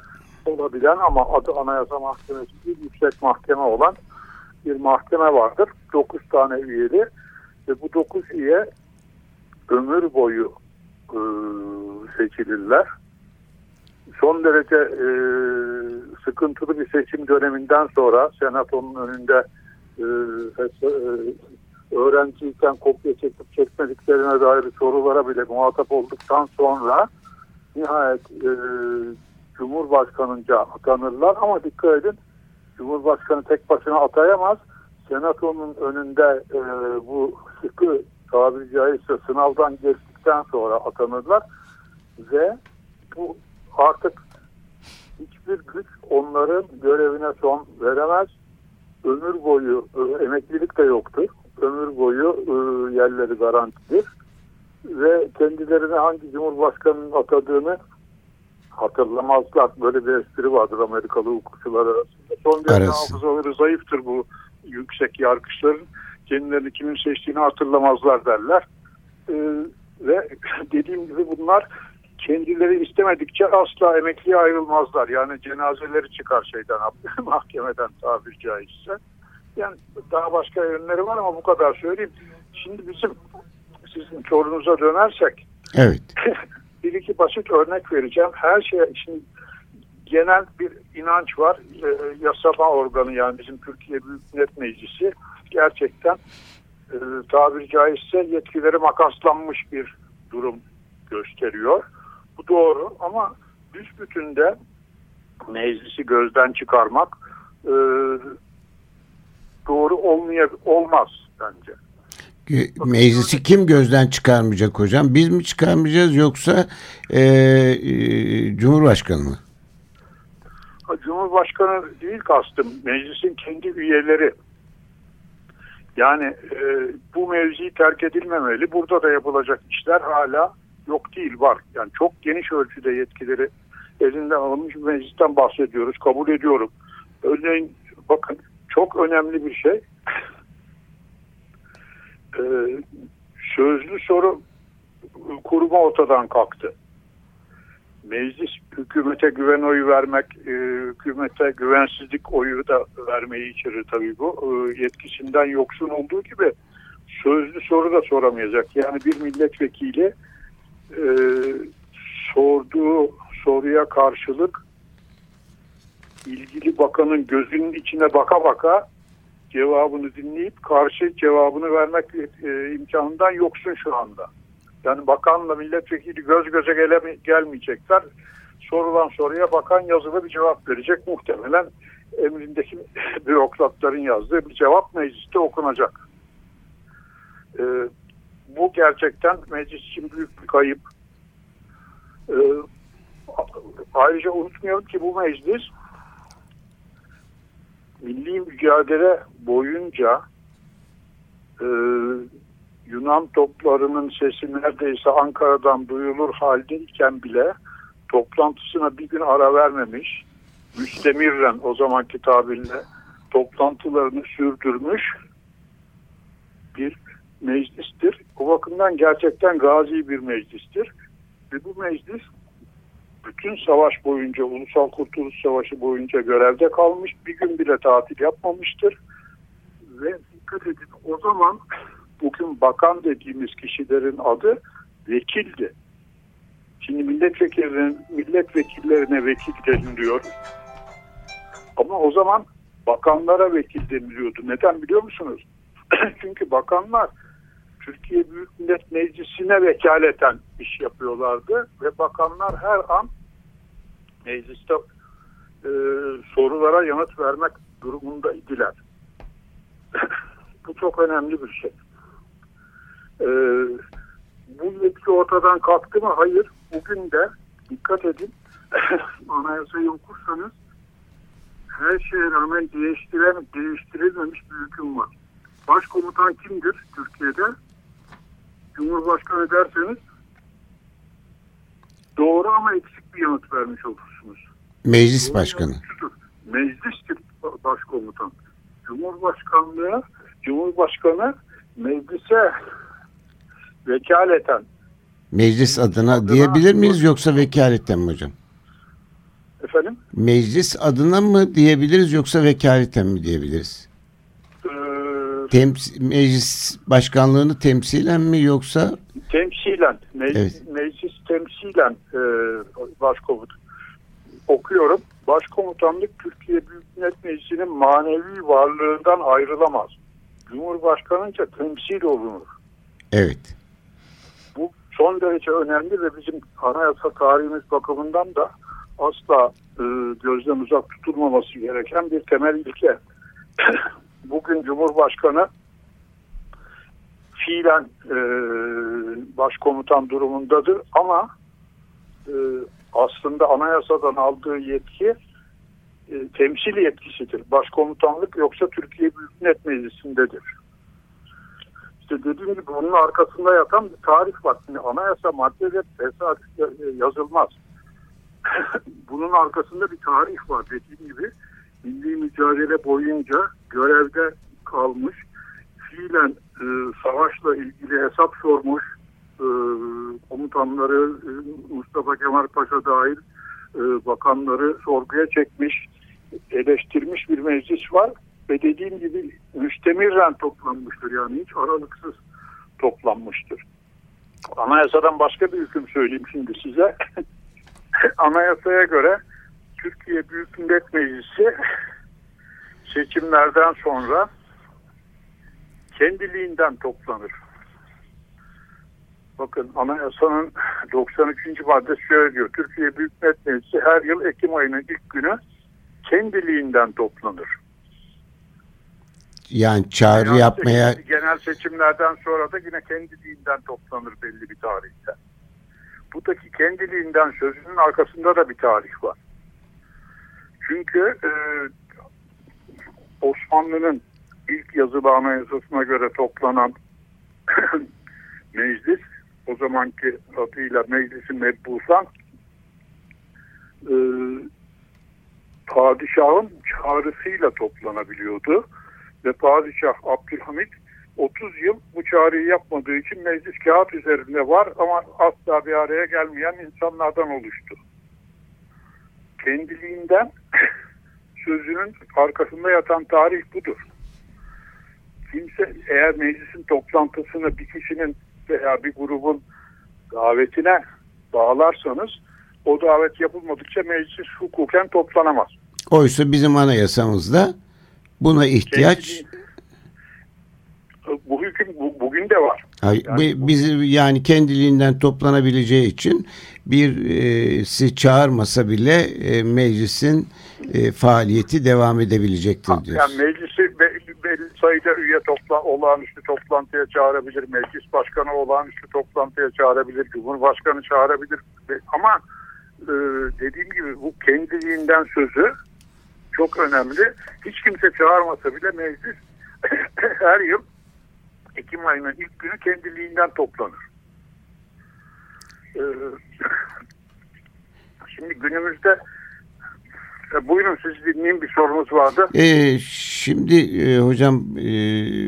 olabilen ama adı Anayasa Mahkemesi bir yüksek mahkeme olan bir mahkeme vardır. 9 tane üyeli ve bu 9 üye ömür boyu e, seçilirler. Son derece e, sıkıntılı bir seçim döneminden sonra senatonun önünde e, e, öğrenciyken kopya çekip çekmediklerine dair sorulara bile muhatap olduktan sonra nihayet e, Cumhurbaşkanınca atanırlar ama dikkat edin Cumhurbaşkanı tek başına atayamaz. Senatonun önünde e, bu sıkı tabiri caizse sınavdan geçtikten sonra atanırlar ve bu artık hiçbir güç onların görevine son veremez. Ömür boyu e, emeklilik de yoktur. Ömür boyu e, yerleri garantidir. Ve kendilerine hangi cumhurbaşkanının atadığını hatırlamazlar. Böyle bir espri vardır Amerikalı hukukçular arasında. Son derece hafızaları zayıftır bu yüksek yargıçların. Kendilerini kimin seçtiğini hatırlamazlar derler. Ee, ve dediğim gibi bunlar kendileri istemedikçe asla emekliye ayrılmazlar. Yani cenazeleri çıkar şeyden mahkemeden tabiri caizse. Yani daha başka yönleri var ama bu kadar söyleyeyim. Şimdi bizim sizin sorunuza dönersek evet. bir iki basit örnek vereceğim. Her şey için genel bir inanç var. E, yasama organı yani bizim Türkiye Büyük Millet Meclisi gerçekten e, tabiri caizse yetkileri makaslanmış bir durum gösteriyor. Bu doğru ama büsbütünde meclisi gözden çıkarmak e, doğru olmaya olmaz bence. Meclisi kim gözden çıkarmayacak hocam? Biz mi çıkarmayacağız yoksa e, e, Cumhurbaşkanı mı? Cumhurbaşkanı değil kastım. Meclisin kendi üyeleri. Yani e, bu mevzi terk edilmemeli. Burada da yapılacak işler hala yok değil var. Yani çok geniş ölçüde yetkileri elinden alınmış bir meclisten bahsediyoruz. Kabul ediyorum. Örneğin bakın çok önemli bir şey. Ee, sözlü soru kurma ortadan kalktı. Meclis hükümete güven oyu vermek, e, hükümete güvensizlik oyu da vermeyi içerir tabii bu. E, yetkisinden yoksun olduğu gibi sözlü soru da soramayacak. Yani bir milletvekili e, sorduğu soruya karşılık ilgili bakanın gözünün içine baka baka cevabını dinleyip karşı cevabını vermek e, imkanından yoksun şu anda. Yani bakanla milletvekili göz göze gele, gelmeyecekler. Sorulan soruya bakan yazılı bir cevap verecek. Muhtemelen emrindeki bürokratların yazdığı bir cevap mecliste okunacak. E, bu gerçekten meclis için büyük bir kayıp. E, ayrıca unutmayalım ki bu meclis milli mücadele boyunca e, Yunan toplarının sesi neredeyse Ankara'dan duyulur haldeyken bile toplantısına bir gün ara vermemiş. Müstemirren o zamanki tabirle toplantılarını sürdürmüş bir meclistir. O bakımdan gerçekten gazi bir meclistir. Ve bu meclis bütün savaş boyunca, Ulusal Kurtuluş Savaşı boyunca görevde kalmış. Bir gün bile tatil yapmamıştır. Ve dikkat edin o zaman bugün bakan dediğimiz kişilerin adı vekildi. Şimdi milletvekillerine, milletvekillerine vekil deniliyor. Ama o zaman bakanlara vekil deniliyordu. Neden biliyor musunuz? Çünkü bakanlar Türkiye Büyük Millet Meclisi'ne vekaleten iş yapıyorlardı ve bakanlar her an mecliste e, sorulara yanıt vermek durumunda idiler. Bu çok önemli bir şey. E, bu yetki ortadan kalktı mı? Hayır. Bugün de dikkat edin anayasayı okursanız her şeye rağmen değiştiren, değiştirilmemiş bir hüküm var. başkomutan kimdir Türkiye'de? Cumhurbaşkanı derseniz doğru ama eksik bir yanıt vermiş olursunuz. Meclis başkanı. Meclistir başkomutan. Cumhurbaşkanlığı, Cumhurbaşkanı meclise vekaleten. Meclis adına diyebilir miyiz yoksa vekaleten mi hocam? Efendim? Meclis adına mı diyebiliriz yoksa vekaleten mi diyebiliriz? Temsil, meclis başkanlığını temsilen mi yoksa? Temsilen. Meclis, Evet. meclis temsilen e, başkomutan. Okuyorum. Başkomutanlık Türkiye Büyük Millet Meclisi'nin manevi varlığından ayrılamaz. Cumhurbaşkanınca temsil olunur. Evet. Bu son derece önemli ve bizim anayasa tarihimiz bakımından da asla e, gözden uzak tutulmaması gereken bir temel ilke. Bugün Cumhurbaşkanı fiilen e, başkomutan durumundadır ama e, aslında anayasadan aldığı yetki e, temsil yetkisidir. Başkomutanlık yoksa Türkiye Büyük Millet Meclisi'ndedir. İşte dediğim gibi bunun arkasında yatan bir tarih var. Şimdi anayasa maddeleri tesadüf yazılmaz. bunun arkasında bir tarih var. Dediğim gibi milli mücadele boyunca görevde kalmış, fiilen e, savaşla ilgili hesap sormuş e, komutanları e, Mustafa Kemal Paşa dahil e, bakanları sorguya çekmiş, eleştirmiş bir meclis var ve dediğim gibi müstemirren toplanmıştır yani hiç aralıksız toplanmıştır. Anayasadan başka bir hüküm söyleyeyim şimdi size. Anayasaya göre Türkiye Büyük Millet Meclisi seçimlerden sonra kendiliğinden toplanır. Bakın anayasanın 93. maddesi şöyle diyor. Türkiye Büyük Millet Meclisi her yıl Ekim ayının ilk günü kendiliğinden toplanır. Yani çağrı Genel yapmaya seçim- genel seçimlerden sonra da yine kendiliğinden toplanır belli bir tarihte. Buradaki kendiliğinden sözünün arkasında da bir tarih var. Çünkü e, Osmanlı'nın ilk yazılı anayasasına göre toplanan meclis o zamanki adıyla Meclisi Mebbusan e, padişahın çağrısıyla toplanabiliyordu ve padişah Abdülhamit 30 yıl bu çağrıyı yapmadığı için meclis kağıt üzerinde var ama asla bir araya gelmeyen insanlardan oluştu. Kendiliğinden sözünün arkasında yatan tarih budur. Kimse eğer meclisin toplantısını bir kişinin veya bir grubun davetine bağlarsanız o davet yapılmadıkça meclis hukuken toplanamaz. oysa bizim anayasamızda buna ihtiyaç Kendiliği- bu hüküm bu- bugün de var. Yani bu- bizi yani kendiliğinden toplanabileceği için birisi çağırmasa bile e, meclisin e, faaliyeti devam edebilecektir diyoruz. Yani meclisi belli, belli sayıda üye topla, olağanüstü toplantıya çağırabilir. Meclis başkanı olağanüstü toplantıya çağırabilir. Cumhurbaşkanı çağırabilir. Ama e, dediğim gibi bu kendiliğinden sözü çok önemli. Hiç kimse çağırmasa bile meclis her yıl Ekim ayının ilk günü kendiliğinden toplanır. E, şimdi günümüzde e, buyurun siz dinleyin bir sorunuz vardı. E, şimdi e, hocam e,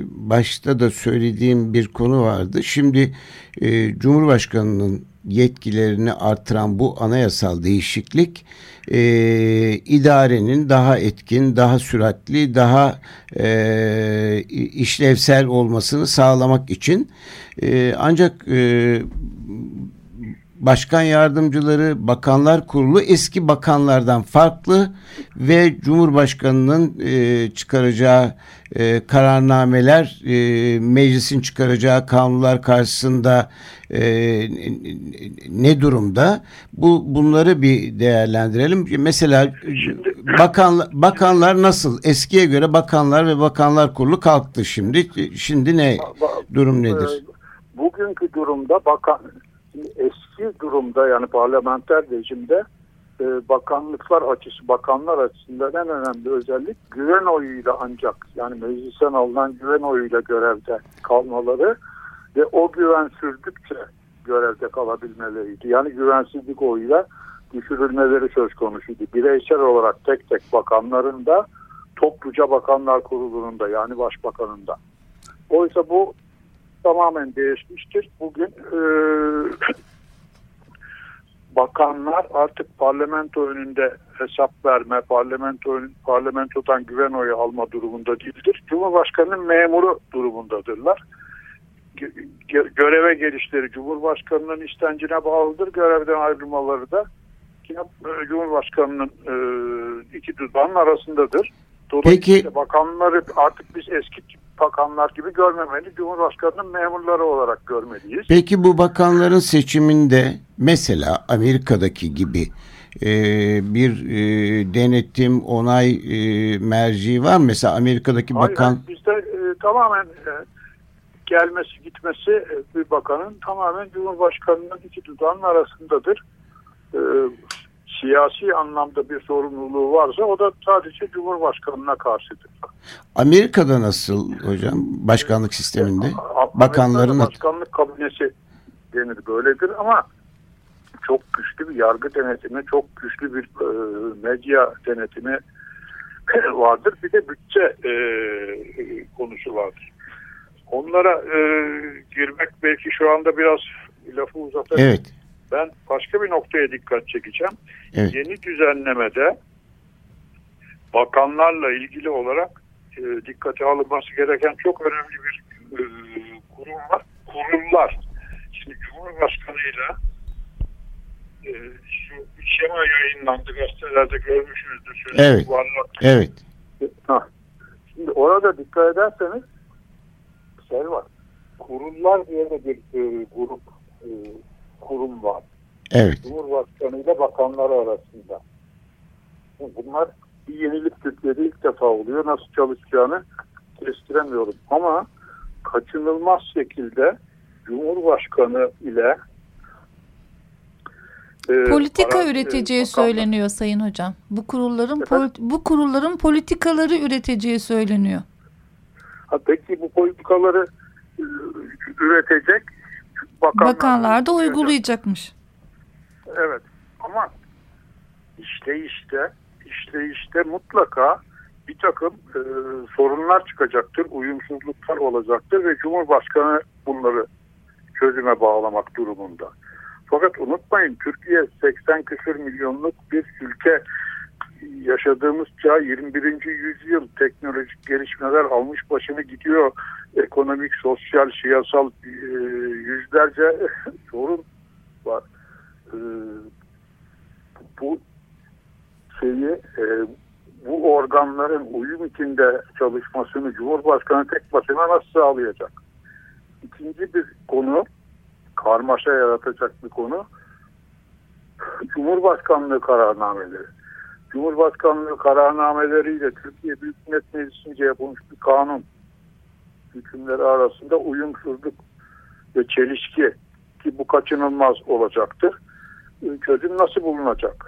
başta da söylediğim bir konu vardı. Şimdi e, Cumhurbaşkanı'nın yetkilerini artıran bu anayasal değişiklik e, idarenin daha etkin, daha süratli, daha e, işlevsel olmasını sağlamak için e, ancak e, başkan yardımcıları, bakanlar kurulu eski bakanlardan farklı ve Cumhurbaşkanı'nın e, çıkaracağı e, kararnameler, e, meclisin çıkaracağı kanunlar karşısında e, ne durumda? Bu bunları bir değerlendirelim. Mesela bakan bakanlar nasıl? Eskiye göre bakanlar ve bakanlar kurulu kalktı şimdi. Şimdi ne durum nedir? Ee, Bugünkü durumda bakan eski durumda yani parlamenter rejimde e, bakanlıklar açısı, bakanlar açısından en önemli özellik güven oyuyla ancak yani meclisten alınan güven oyuyla görevde kalmaları ve o güven sürdükçe görevde kalabilmeleriydi. Yani güvensizlik oyuyla düşürülmeleri söz konusuydu. Bireysel olarak tek tek bakanların da topluca bakanlar kurulunun da yani başbakanın da. Oysa bu tamamen değişmiştir. Bugün e, bakanlar artık parlamento önünde hesap verme, parlamento parlamentodan güven oyu alma durumunda değildir. Cumhurbaşkanının memuru durumundadırlar. Göreve gelişleri Cumhurbaşkanının istencine bağlıdır. Görevden ayrılmaları da yine Cumhurbaşkanının e, iki dudağının arasındadır. Dolayısıyla Peki. bakanları artık biz eski bakanlar gibi görmemeli, Cumhurbaşkanı'nın memurları olarak görmeliyiz. Peki bu bakanların seçiminde mesela Amerika'daki gibi e, bir e, denetim, onay e, merci var mı? Mesela Amerika'daki Hayır, bakan... Bizde e, tamamen e, gelmesi gitmesi e, bir bakanın tamamen Cumhurbaşkanı'nın iki dudağının arasındadır. E, siyasi anlamda bir sorumluluğu varsa o da sadece Cumhurbaşkanı'na karşıdır. Amerika'da nasıl hocam başkanlık sisteminde? Bakanların başkanlık kabinesi denir böyledir ama çok güçlü bir yargı denetimi, çok güçlü bir e, medya denetimi vardır. Bir de bütçe e, konusu vardır. Onlara e, girmek belki şu anda biraz lafı uzatabilir. Evet. Ben başka bir noktaya dikkat çekeceğim. Evet. Yeni düzenlemede bakanlarla ilgili olarak e, dikkate alınması gereken çok önemli bir e, kurum var. Kurumlar. Şimdi Cumhurbaşkanı'yla e, şu şema yayınlandı gazetelerde görmüşsünüzdür. Evet. Varlık. Evet. Ha. Şimdi orada dikkat ederseniz şey var. Kurumlar diye de bir e, grup e, kurum var. Evet. Cumhurbaşkanı ile bakanlar arasında. Bunlar bir yenilik Türkiye'de ilk defa oluyor. Nasıl çalışacağını kestiremiyorum. Ama kaçınılmaz şekilde Cumhurbaşkanı ile e, politika para, üreteceği e, söyleniyor Sayın Hocam. Bu kurulların pol, bu kurulların politikaları üreteceği söyleniyor. Ha, peki bu politikaları e, üretecek bakanlar, bakanlar da uygulayacakmış. Evet ama işte işte işte işte mutlaka bir takım e, sorunlar çıkacaktır, uyumsuzluklar olacaktır ve Cumhurbaşkanı bunları çözüme bağlamak durumunda. Fakat unutmayın Türkiye 80 küsur milyonluk bir ülke yaşadığımız çağ 21. yüzyıl teknolojik gelişmeler almış başını gidiyor. Ekonomik, sosyal, siyasal e, yüzlerce sorun var. E, bu şeyi e, bu organların uyum içinde çalışmasını Cumhurbaşkanı tek başına nasıl sağlayacak? İkinci bir konu karmaşa yaratacak bir konu Cumhurbaşkanlığı kararnameleri. Cumhurbaşkanlığı kararnameleriyle Türkiye Büyük Millet Meclisi'nce yapılmış bir kanun hükümleri arasında uyumsuzluk ve çelişki ki bu kaçınılmaz olacaktır. Çözüm nasıl bulunacak?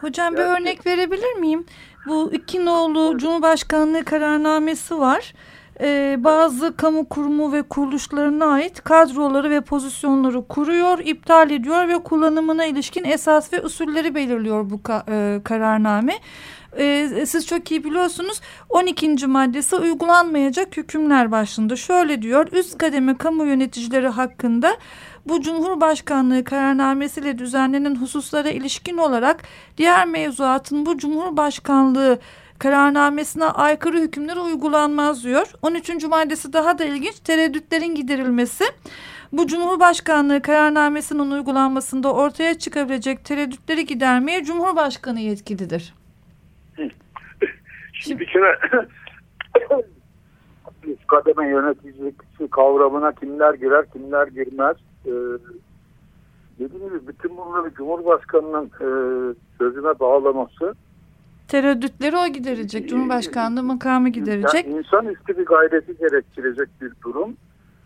Hocam yani, bir örnek verebilir miyim? Bu iki nolu Cumhurbaşkanlığı kararnamesi var. Ee, bazı kamu kurumu ve kuruluşlarına ait kadroları ve pozisyonları kuruyor, iptal ediyor ve kullanımına ilişkin esas ve usulleri belirliyor bu ka e, kararname. Ee, siz çok iyi biliyorsunuz 12. maddesi uygulanmayacak hükümler başlığında şöyle diyor üst kademe kamu yöneticileri hakkında bu Cumhurbaşkanlığı kararnamesiyle düzenlenen hususlara ilişkin olarak diğer mevzuatın bu Cumhurbaşkanlığı kararnamesine aykırı hükümler uygulanmaz diyor. 13. maddesi daha da ilginç tereddütlerin giderilmesi. Bu Cumhurbaşkanlığı kararnamesinin uygulanmasında ortaya çıkabilecek tereddütleri gidermeye Cumhurbaşkanı yetkilidir. Şimdi bir kere kademe yöneticisi kavramına kimler girer kimler girmez e, dediğim gibi bütün bunları Cumhurbaşkanı'nın e, sözüne bağlaması tereddütleri o giderecek. Cumhurbaşkanlığı makamı giderecek. Yani insanüstü bir gayreti gerektirecek bir durum.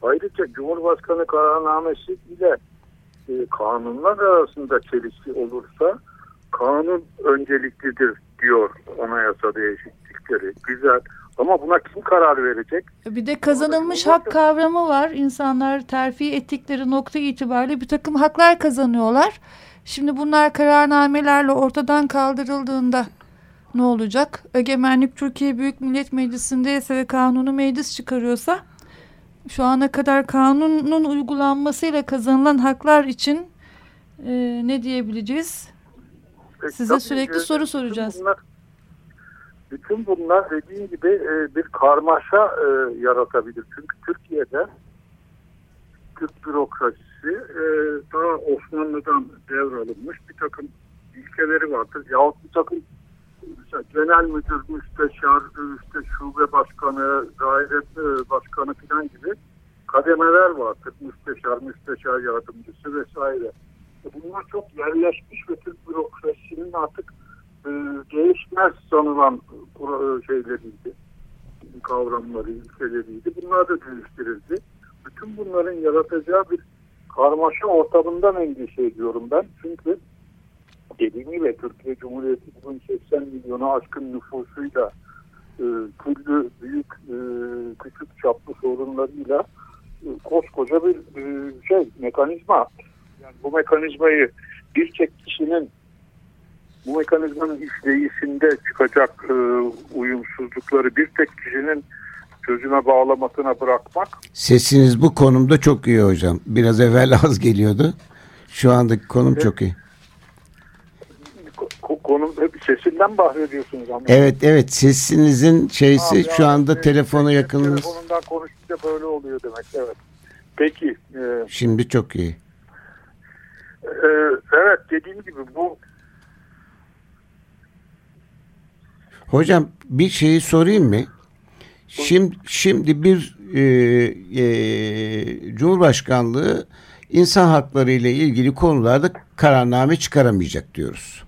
Ayrıca Cumhurbaşkanı kararnamesi ile e, kanunlar arasında çelişki olursa kanun önceliklidir diyor anayasa değişiklikleri. Güzel. Ama buna kim karar verecek? Bir de kazanılmış hak kavramı var. İnsanlar terfi ettikleri nokta itibariyle bir takım haklar kazanıyorlar. Şimdi bunlar kararnamelerle ortadan kaldırıldığında ne olacak? Egemenlik Türkiye Büyük Millet Meclisi'nde ise ve kanunu meclis çıkarıyorsa şu ana kadar kanunun uygulanmasıyla kazanılan haklar için e, ne diyebileceğiz? Peki, Size sürekli e, soru soracağız. Bunlar, bütün bunlar dediğim gibi e, bir karmaşa e, yaratabilir. Çünkü Türkiye'de Türk bürokrasisi e, daha Osmanlı'dan devralınmış bir takım ilkeleri vardır. Yahut bir takım mesela genel müdür, müsteşar, işte şube başkanı, daire e, başkanı falan gibi kademeler vardır. Müsteşar, müsteşar yardımcısı vesaire. E, Bunlar çok yerleşmiş ve Türk bürokrasisinin artık e, değişmez sanılan kura- şeyleriydi. Kavramları, ilkeleriydi. Bunlar da değiştirildi. Bütün bunların yaratacağı bir karmaşa ortamından endişe ediyorum ben. Çünkü dediğim gibi Türkiye Cumhuriyeti bugün 80 milyona aşkın nüfusuyla e, türlü büyük e, küçük çaplı sorunlarıyla e, koskoca bir e, şey mekanizma. Yani bu mekanizmayı bir tek kişinin bu mekanizmanın işleyişinde çıkacak e, uyumsuzlukları bir tek kişinin çözüme bağlamasına bırakmak Sesiniz bu konumda çok iyi hocam. Biraz evvel az geliyordu. Şu andaki konum çok iyi. ko- konum sesinden bahsediyorsunuz ama. Evet evet sesinizin şeysi Abi, şu anda e, telefona yakınınız. Telefonundan konuşunca böyle oluyor demek evet. Peki e, Şimdi çok iyi. e, evet dediğim gibi bu Hocam bir şeyi sorayım mı? Şimdi şimdi bir e, e, Cumhurbaşkanlığı insan hakları ile ilgili konularda kararname çıkaramayacak diyoruz.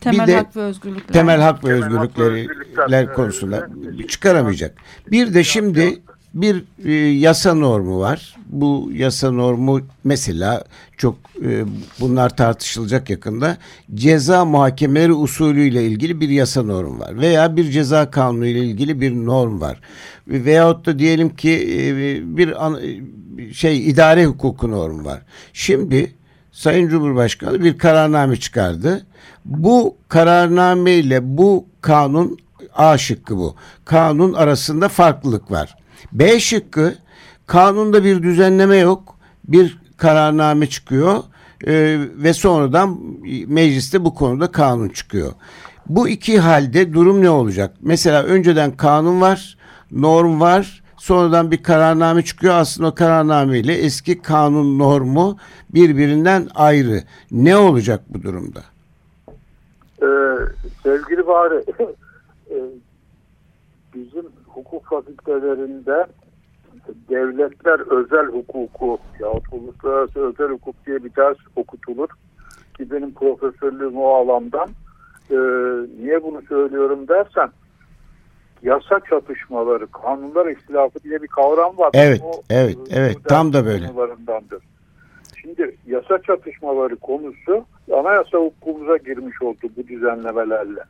Temel de- hak ve özgürlükler. Temel hak ve Temel hak ve özgürlükler, konusunda çıkaramayacak. Bir de şimdi bir e, yasa normu var. Bu yasa normu mesela çok e, bunlar tartışılacak yakında. Ceza muhakemeleri usulüyle ilgili bir yasa normu var veya bir ceza kanunu ile ilgili bir norm var. Veyahut da diyelim ki e, bir an- e, şey idare hukuku normu var. Şimdi Sayın Cumhurbaşkanı bir kararname çıkardı. Bu kararname ile bu kanun A şıkkı bu. Kanun arasında farklılık var. B şıkkı kanunda bir düzenleme yok. Bir kararname çıkıyor e, ve sonradan mecliste bu konuda kanun çıkıyor. Bu iki halde durum ne olacak? Mesela önceden kanun var, norm var. Sonradan bir kararname çıkıyor. Aslında o kararname ile eski kanun normu birbirinden ayrı. Ne olacak bu durumda? e, sevgili Bahri e, bizim hukuk fakültelerinde devletler özel hukuku yahut uluslararası özel hukuk diye bir ders okutulur ki benim profesörlüğüm o alandan e, niye bunu söylüyorum dersen yasa çatışmaları, kanunlar ihtilafı diye bir kavram var. Evet, O, evet, e, evet. Tam da böyle. Şimdi yasa çatışmaları konusu anayasa hukukumuza girmiş oldu bu düzenlemelerle.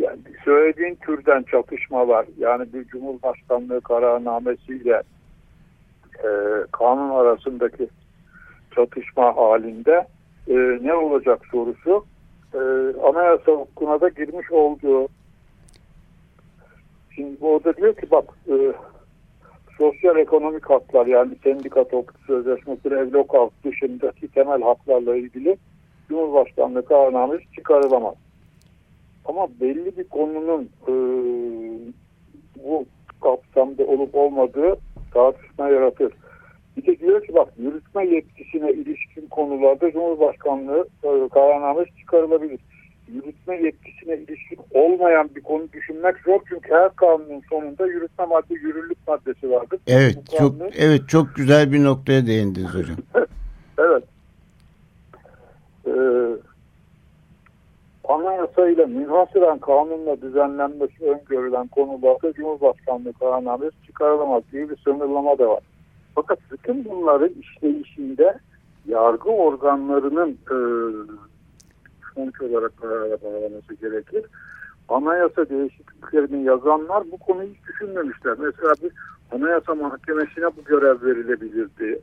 Yani söylediğin türden çatışmalar yani bir cumhurbaşkanlığı kararnamesiyle e, kanun arasındaki çatışma halinde e, ne olacak sorusu e, anayasa hukukuna da girmiş olduğu Şimdi orada diyor ki bak e, sosyal ekonomik haklar yani sendika toplu sözleşmesi evlok hak dışındaki temel haklarla ilgili Cumhurbaşkanlığı kararnamesi çıkarılamaz. Ama belli bir konunun e, bu kapsamda olup olmadığı tartışma yaratır. Bir de diyor ki bak yürütme yetkisine ilişkin konularda Cumhurbaşkanlığı e, kararnamesi çıkarılabilir. Yürütme yetkisine ilişkin olmayan bir konu düşünmek zor çünkü her kanunun sonunda yürütme madde yürürlük maddesi vardır. Evet, Bu çok kanunu- evet çok güzel bir noktaya değindiniz hocam. Evet. Ee, anayasa ile münhasıran kanunla düzenlenmesi öngörülen konularda Cumhurbaşkanlığı kararnamesi çıkarılamaz diye bir sınırlama da var. Fakat bütün bunların işleyişinde yargı organlarının e, sonuç olarak karara bağlaması gerekir. Anayasa değişikliklerini yazanlar bu konuyu hiç düşünmemişler. Mesela bir anayasa mahkemesine bu görev verilebilirdi.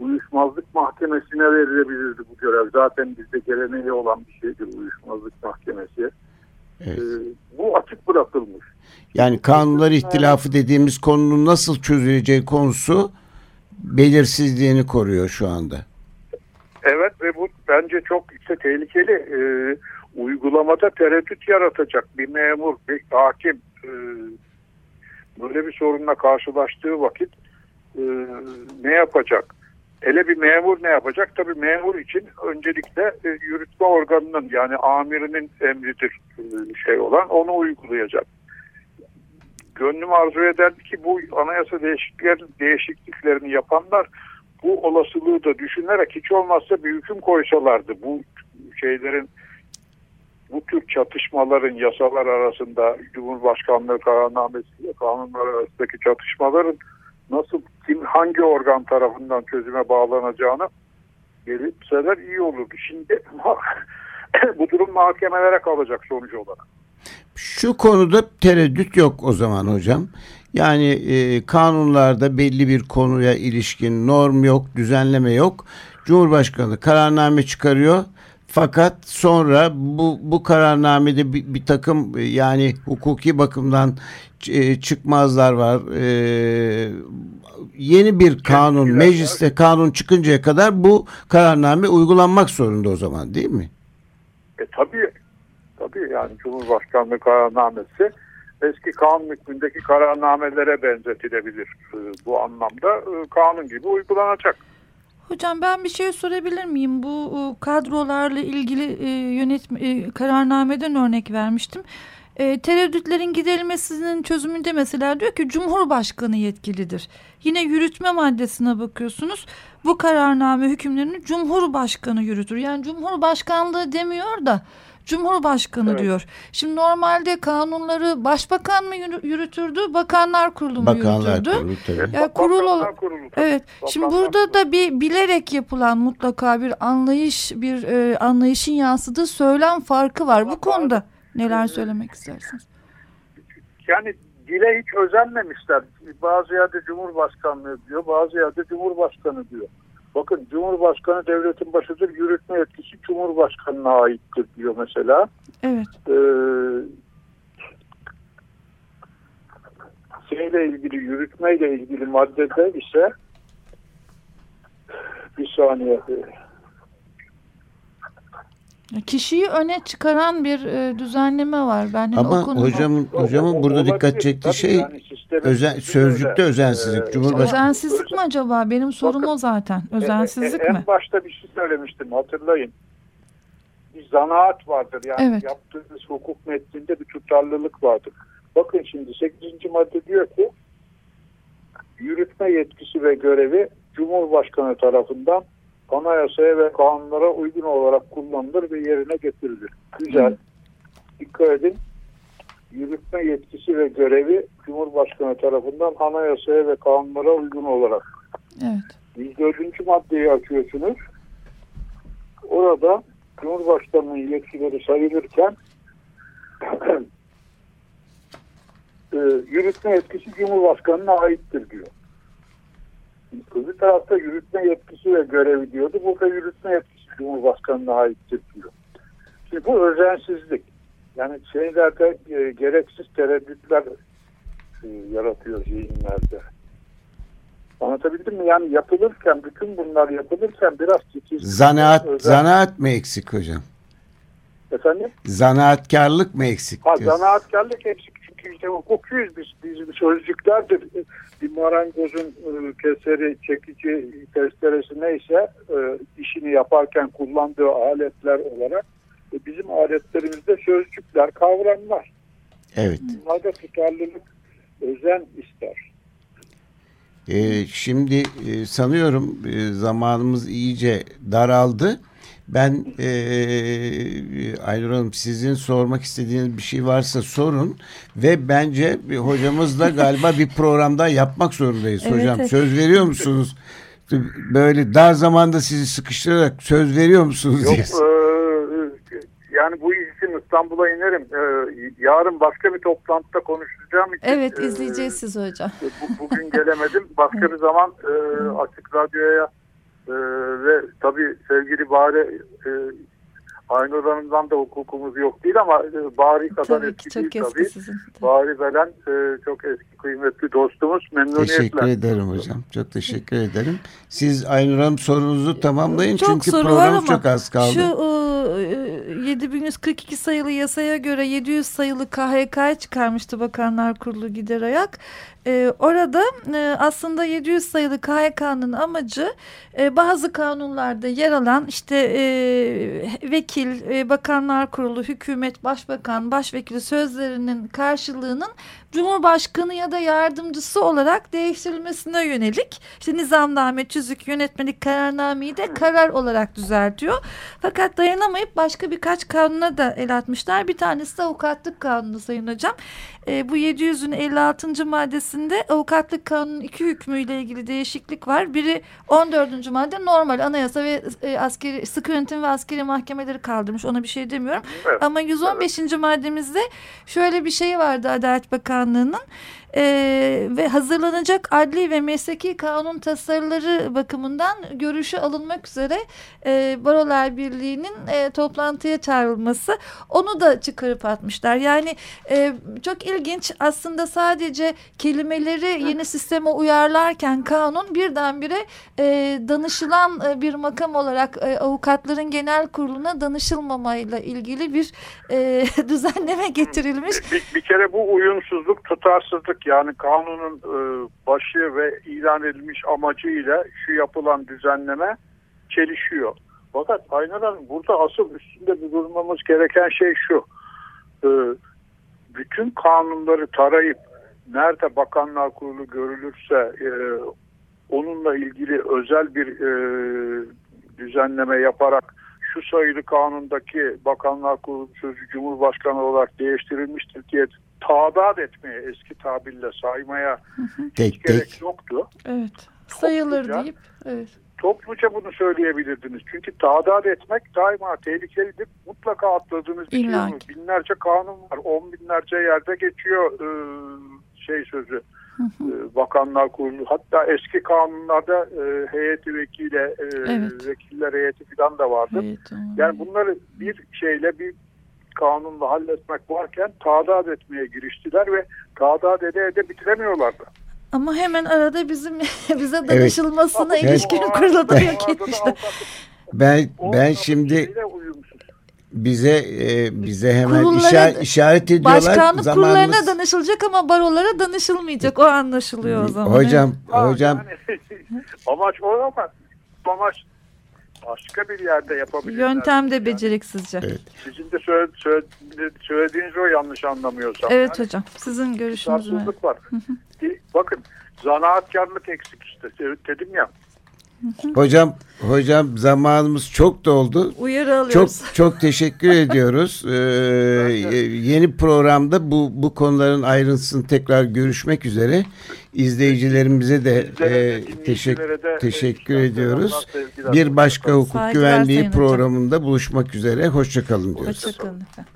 Uyuşmazlık mahkemesine verilebilirdi bu görev. Zaten bizde geleneği olan bir şeydir uyuşmazlık mahkemesi. Evet. Ee, bu açık bırakılmış. Yani kanunlar ihtilafı dediğimiz konunun nasıl çözüleceği konusu belirsizliğini koruyor şu anda. Evet ve bu bence çok işte tehlikeli. Ee, uygulamada tereddüt yaratacak bir memur, bir hakim e, böyle bir sorunla karşılaştığı vakit e, ne yapacak? Hele bir memur ne yapacak? Tabii memur için öncelikle e, yürütme organının yani amirinin emridir e, şey olan onu uygulayacak. Gönlüm arzu ederdi ki bu anayasa değişikliklerini, değişikliklerini yapanlar bu olasılığı da düşünerek hiç olmazsa bir hüküm koysalardı. Bu şeylerin bu tür çatışmaların yasalar arasında Cumhurbaşkanlığı kararnamesi ile kanunlar arasındaki çatışmaların nasıl kim hangi organ tarafından çözüme bağlanacağını belirtseler iyi olurdu. Şimdi bu durum mahkemelere kalacak sonuç olarak. Şu konuda tereddüt yok o zaman hocam. Yani e, kanunlarda belli bir konuya ilişkin norm yok, düzenleme yok. Cumhurbaşkanı kararname çıkarıyor. Fakat sonra bu bu kararnamede bir, bir takım e, yani hukuki bakımdan e, çıkmazlar var. E, yeni bir kanun mecliste kanun çıkıncaya kadar bu kararname uygulanmak zorunda o zaman değil mi? E tabii tabii yani Cumhurbaşkanlığı kararnamesi eski kanun hükmündeki kararnamelere benzetilebilir e, bu anlamda e, kanun gibi uygulanacak. Hocam ben bir şey sorabilir miyim? Bu e, kadrolarla ilgili yönetme, kararnameden örnek vermiştim. Tereddütlerin giderilmesinin çözümünde mesela diyor ki Cumhurbaşkanı yetkilidir. Yine yürütme maddesine bakıyorsunuz. Bu kararname hükümlerini Cumhurbaşkanı yürütür. Yani Cumhurbaşkanlığı demiyor da Cumhurbaşkanı evet. diyor. Şimdi normalde kanunları başbakan mı yürütürdü, bakanlar kurulu mu bakanlar yürütürdü? Kurulu, tabii. Yani kurul ol Evet. Bakanlar Şimdi burada da bir bilerek yapılan mutlaka bir anlayış, bir e, anlayışın yansıdığı söylem farkı var. Bu konuda neler söylemek istersiniz? Yani dile hiç özenmemişler. Bazı yerde Cumhurbaşkanlığı diyor, bazı yerde Cumhurbaşkanı diyor. Bakın Cumhurbaşkanı devletin başıdır, yürütme yetkisi Cumhurbaşkanı'na aittir diyor mesela. Evet. Ee, şeyle ilgili, yürütmeyle ilgili maddede ise bir saniye Kişiyi öne çıkaran bir e, düzenleme var. Ben Ama okudum. hocamın hocamın burada dikkat çektiği şey yani özen, sözlükte özensizlik. Ee, Cumhurbaşkanı özensizlik mi acaba? Benim sorum Bakın, o zaten. E, özensizlik e, e, mi? En başta bir şey söylemiştim hatırlayın. Bir zanaat vardır. Yani evet. yaptığınız hukuk metninde bir tutarlılık vardır. Bakın şimdi 8. madde diyor ki yürütme yetkisi ve görevi Cumhurbaşkanı tarafından anayasaya ve kanunlara uygun olarak kullanılır ve yerine getirilir. Güzel. Dikkat edin. Yürütme yetkisi ve görevi Cumhurbaşkanı tarafından anayasaya ve kanunlara uygun olarak. Evet. 104. maddeyi açıyorsunuz. Orada Cumhurbaşkanı'nın yetkileri sayılırken e, yürütme yetkisi Cumhurbaşkanı'na aittir diyor. Öbür tarafta yürütme yetkisi ve görevi diyordu. Burada yürütme yetkisi Cumhurbaşkanı'na aittir diyor. Şimdi bu özensizlik. Yani şeylerde e, gereksiz tereddütler e, yaratıyor zihinlerde. Anlatabildim mi? Yani yapılırken, bütün bunlar yapılırken biraz titiz. Zanaat, özel... zanaat mı eksik hocam? Efendim? Zanaatkarlık mı eksik? Ha, zanaatkarlık eksik işte hukukuyuz biz. Bizim sözcüklerdir. Bir marangozun e, keseri, çekici, testeresi neyse e, işini yaparken kullandığı aletler olarak e, bizim aletlerimizde sözcükler, kavramlar. Evet. Bunlarda tutarlılık, özen ister. Ee, şimdi sanıyorum zamanımız iyice daraldı. Ben e, Aynur Hanım sizin sormak istediğiniz bir şey varsa sorun ve bence hocamızla galiba bir programda yapmak zorundayız evet, hocam. Evet. Söz veriyor musunuz? Böyle dar zamanda sizi sıkıştırarak söz veriyor musunuz? Yok, diye. E, yani bu için İstanbul'a inerim. Ee, yarın başka bir toplantıda konuşacağım için. Evet e, izleyeceğiz siz hocam. bu, bugün gelemedim. Başka bir zaman e, Açık Radyo'ya e, ve tabii sevgili Bahri e, Aynur Hanım'dan da hukukumuz yok değil ama e, Bahri kadar Tabii ki eski çok değil eski tabii. sizin. Bahri Belen e, çok eski kıymetli dostumuz. Memnuniyetle. Teşekkür ederim hocam. Çok teşekkür ederim. Siz Aynur Hanım sorunuzu tamamlayın Çok çünkü soru var program ama çok az kaldı. Şu e, 7142 sayılı yasaya göre 700 sayılı KHK çıkarmıştı Bakanlar Kurulu gider ayak. E, orada e, aslında 700 sayılı KHK'nın amacı e, bazı kanunlarda yer alan işte e, vekil, e, Bakanlar Kurulu, hükümet, başbakan, başvekili sözlerinin karşılığının Cumhurbaşkanı ya da yardımcısı olarak değiştirilmesine yönelik işte nizamname, tüzük, yönetmelik kararnameyi de karar olarak düzeltiyor. Fakat dayanamayıp başka birkaç kanuna da el atmışlar. Bir tanesi de avukatlık kanunu sayın hocam. E, bu 700'ün 56. maddesinde avukatlık kanunun iki hükmüyle ilgili değişiklik var. Biri 14. madde normal anayasa ve e, askeri sıkı yönetim ve askeri mahkemeleri kaldırmış. Ona bir şey demiyorum. Evet. Ama 115. maddemizde şöyle bir şey vardı Adalet Bakanlığı'nın e, ve hazırlanacak adli ve mesleki kanun tasarıları bakımından görüşü alınmak üzere e, Barolar Birliği'nin e, toplantıya çağrılması onu da çıkarıp atmışlar. Yani e, çok ilginç aslında sadece kelimeleri yeni sisteme uyarlarken kanun birdenbire e, danışılan e, bir makam olarak e, avukatların genel kuruluna danışılmamayla ilgili bir e, düzenleme getirilmiş. Bir, bir kere bu uyumsuzluk, tutarsızlık yani kanunun e, başı ve ilan edilmiş amacıyla şu yapılan düzenleme çelişiyor. Fakat Hanım burada asıl üstünde durmamız gereken şey şu. E, bütün kanunları tarayıp nerede Bakanlar Kurulu görülürse e, onunla ilgili özel bir düzenleme yaparak şu sayılı kanundaki Bakanlar Kurulu sözü Cumhurbaşkanı olarak değiştirilmiştir diye tadat etmeye eski tabirle saymaya tek hiç gerek tek. yoktu. Evet. Sayılır Topluca- deyip evet. Topluca bunu söyleyebilirdiniz. Çünkü tadat etmek daima tehlikelidir. Mutlaka atladığınız bir şey İlla olur. ki. Binlerce kanun var. On binlerce yerde geçiyor e, şey sözü. E, Bakanlar Kurulu. Hatta eski kanunlarda e, heyeti vekile, e, Evet. vekiller heyeti falan da vardı. Evet. Yani bunları bir şeyle bir kanunla halletmek varken tadat etmeye giriştiler ve tadat ede ede bitiremiyorlardı. Ama hemen arada bizim bize danışılmasına Ama ilişkin o- kurulu da yok etmişler. Ben ben şimdi bize e, bize hemen Kurullara- işaret, işaret ediyorlar. Başkanlık Zamanımız- kurullarına danışılacak ama barolara danışılmayacak. O anlaşılıyor o zaman. Hocam Ha, hocam yani amaç o ama amaç başka bir yerde yapabilirler. Yöntem de beceriksizce. Evet, Evet. Sizin de söyle- söyle- söylediğiniz o yanlış anlamıyorsam. Yani hocam. Sizin görüşünüz var. Bir- Bakın zanaatkarlık eksik işte. Dedim ya. hocam hocam zamanımız çok doldu. Uyarı Çok alıyoruz. çok teşekkür ediyoruz. Ee, yeni programda bu bu konuların ayrıntısını tekrar görüşmek üzere. İzleyicilerimize de e, teşekkür de, teşekkür ediyoruz. Bir başka hukuk Saygılar güvenliği Sayın Hocam. programında buluşmak üzere. Hoşçakalın diyoruz. Hoşçakalın efendim.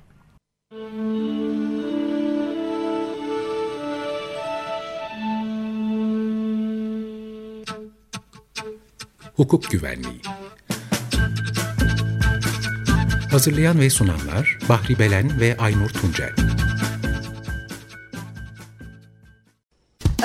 Hukuk Güvenliği Hazırlayan ve sunanlar Bahri Belen ve Aynur Tuncel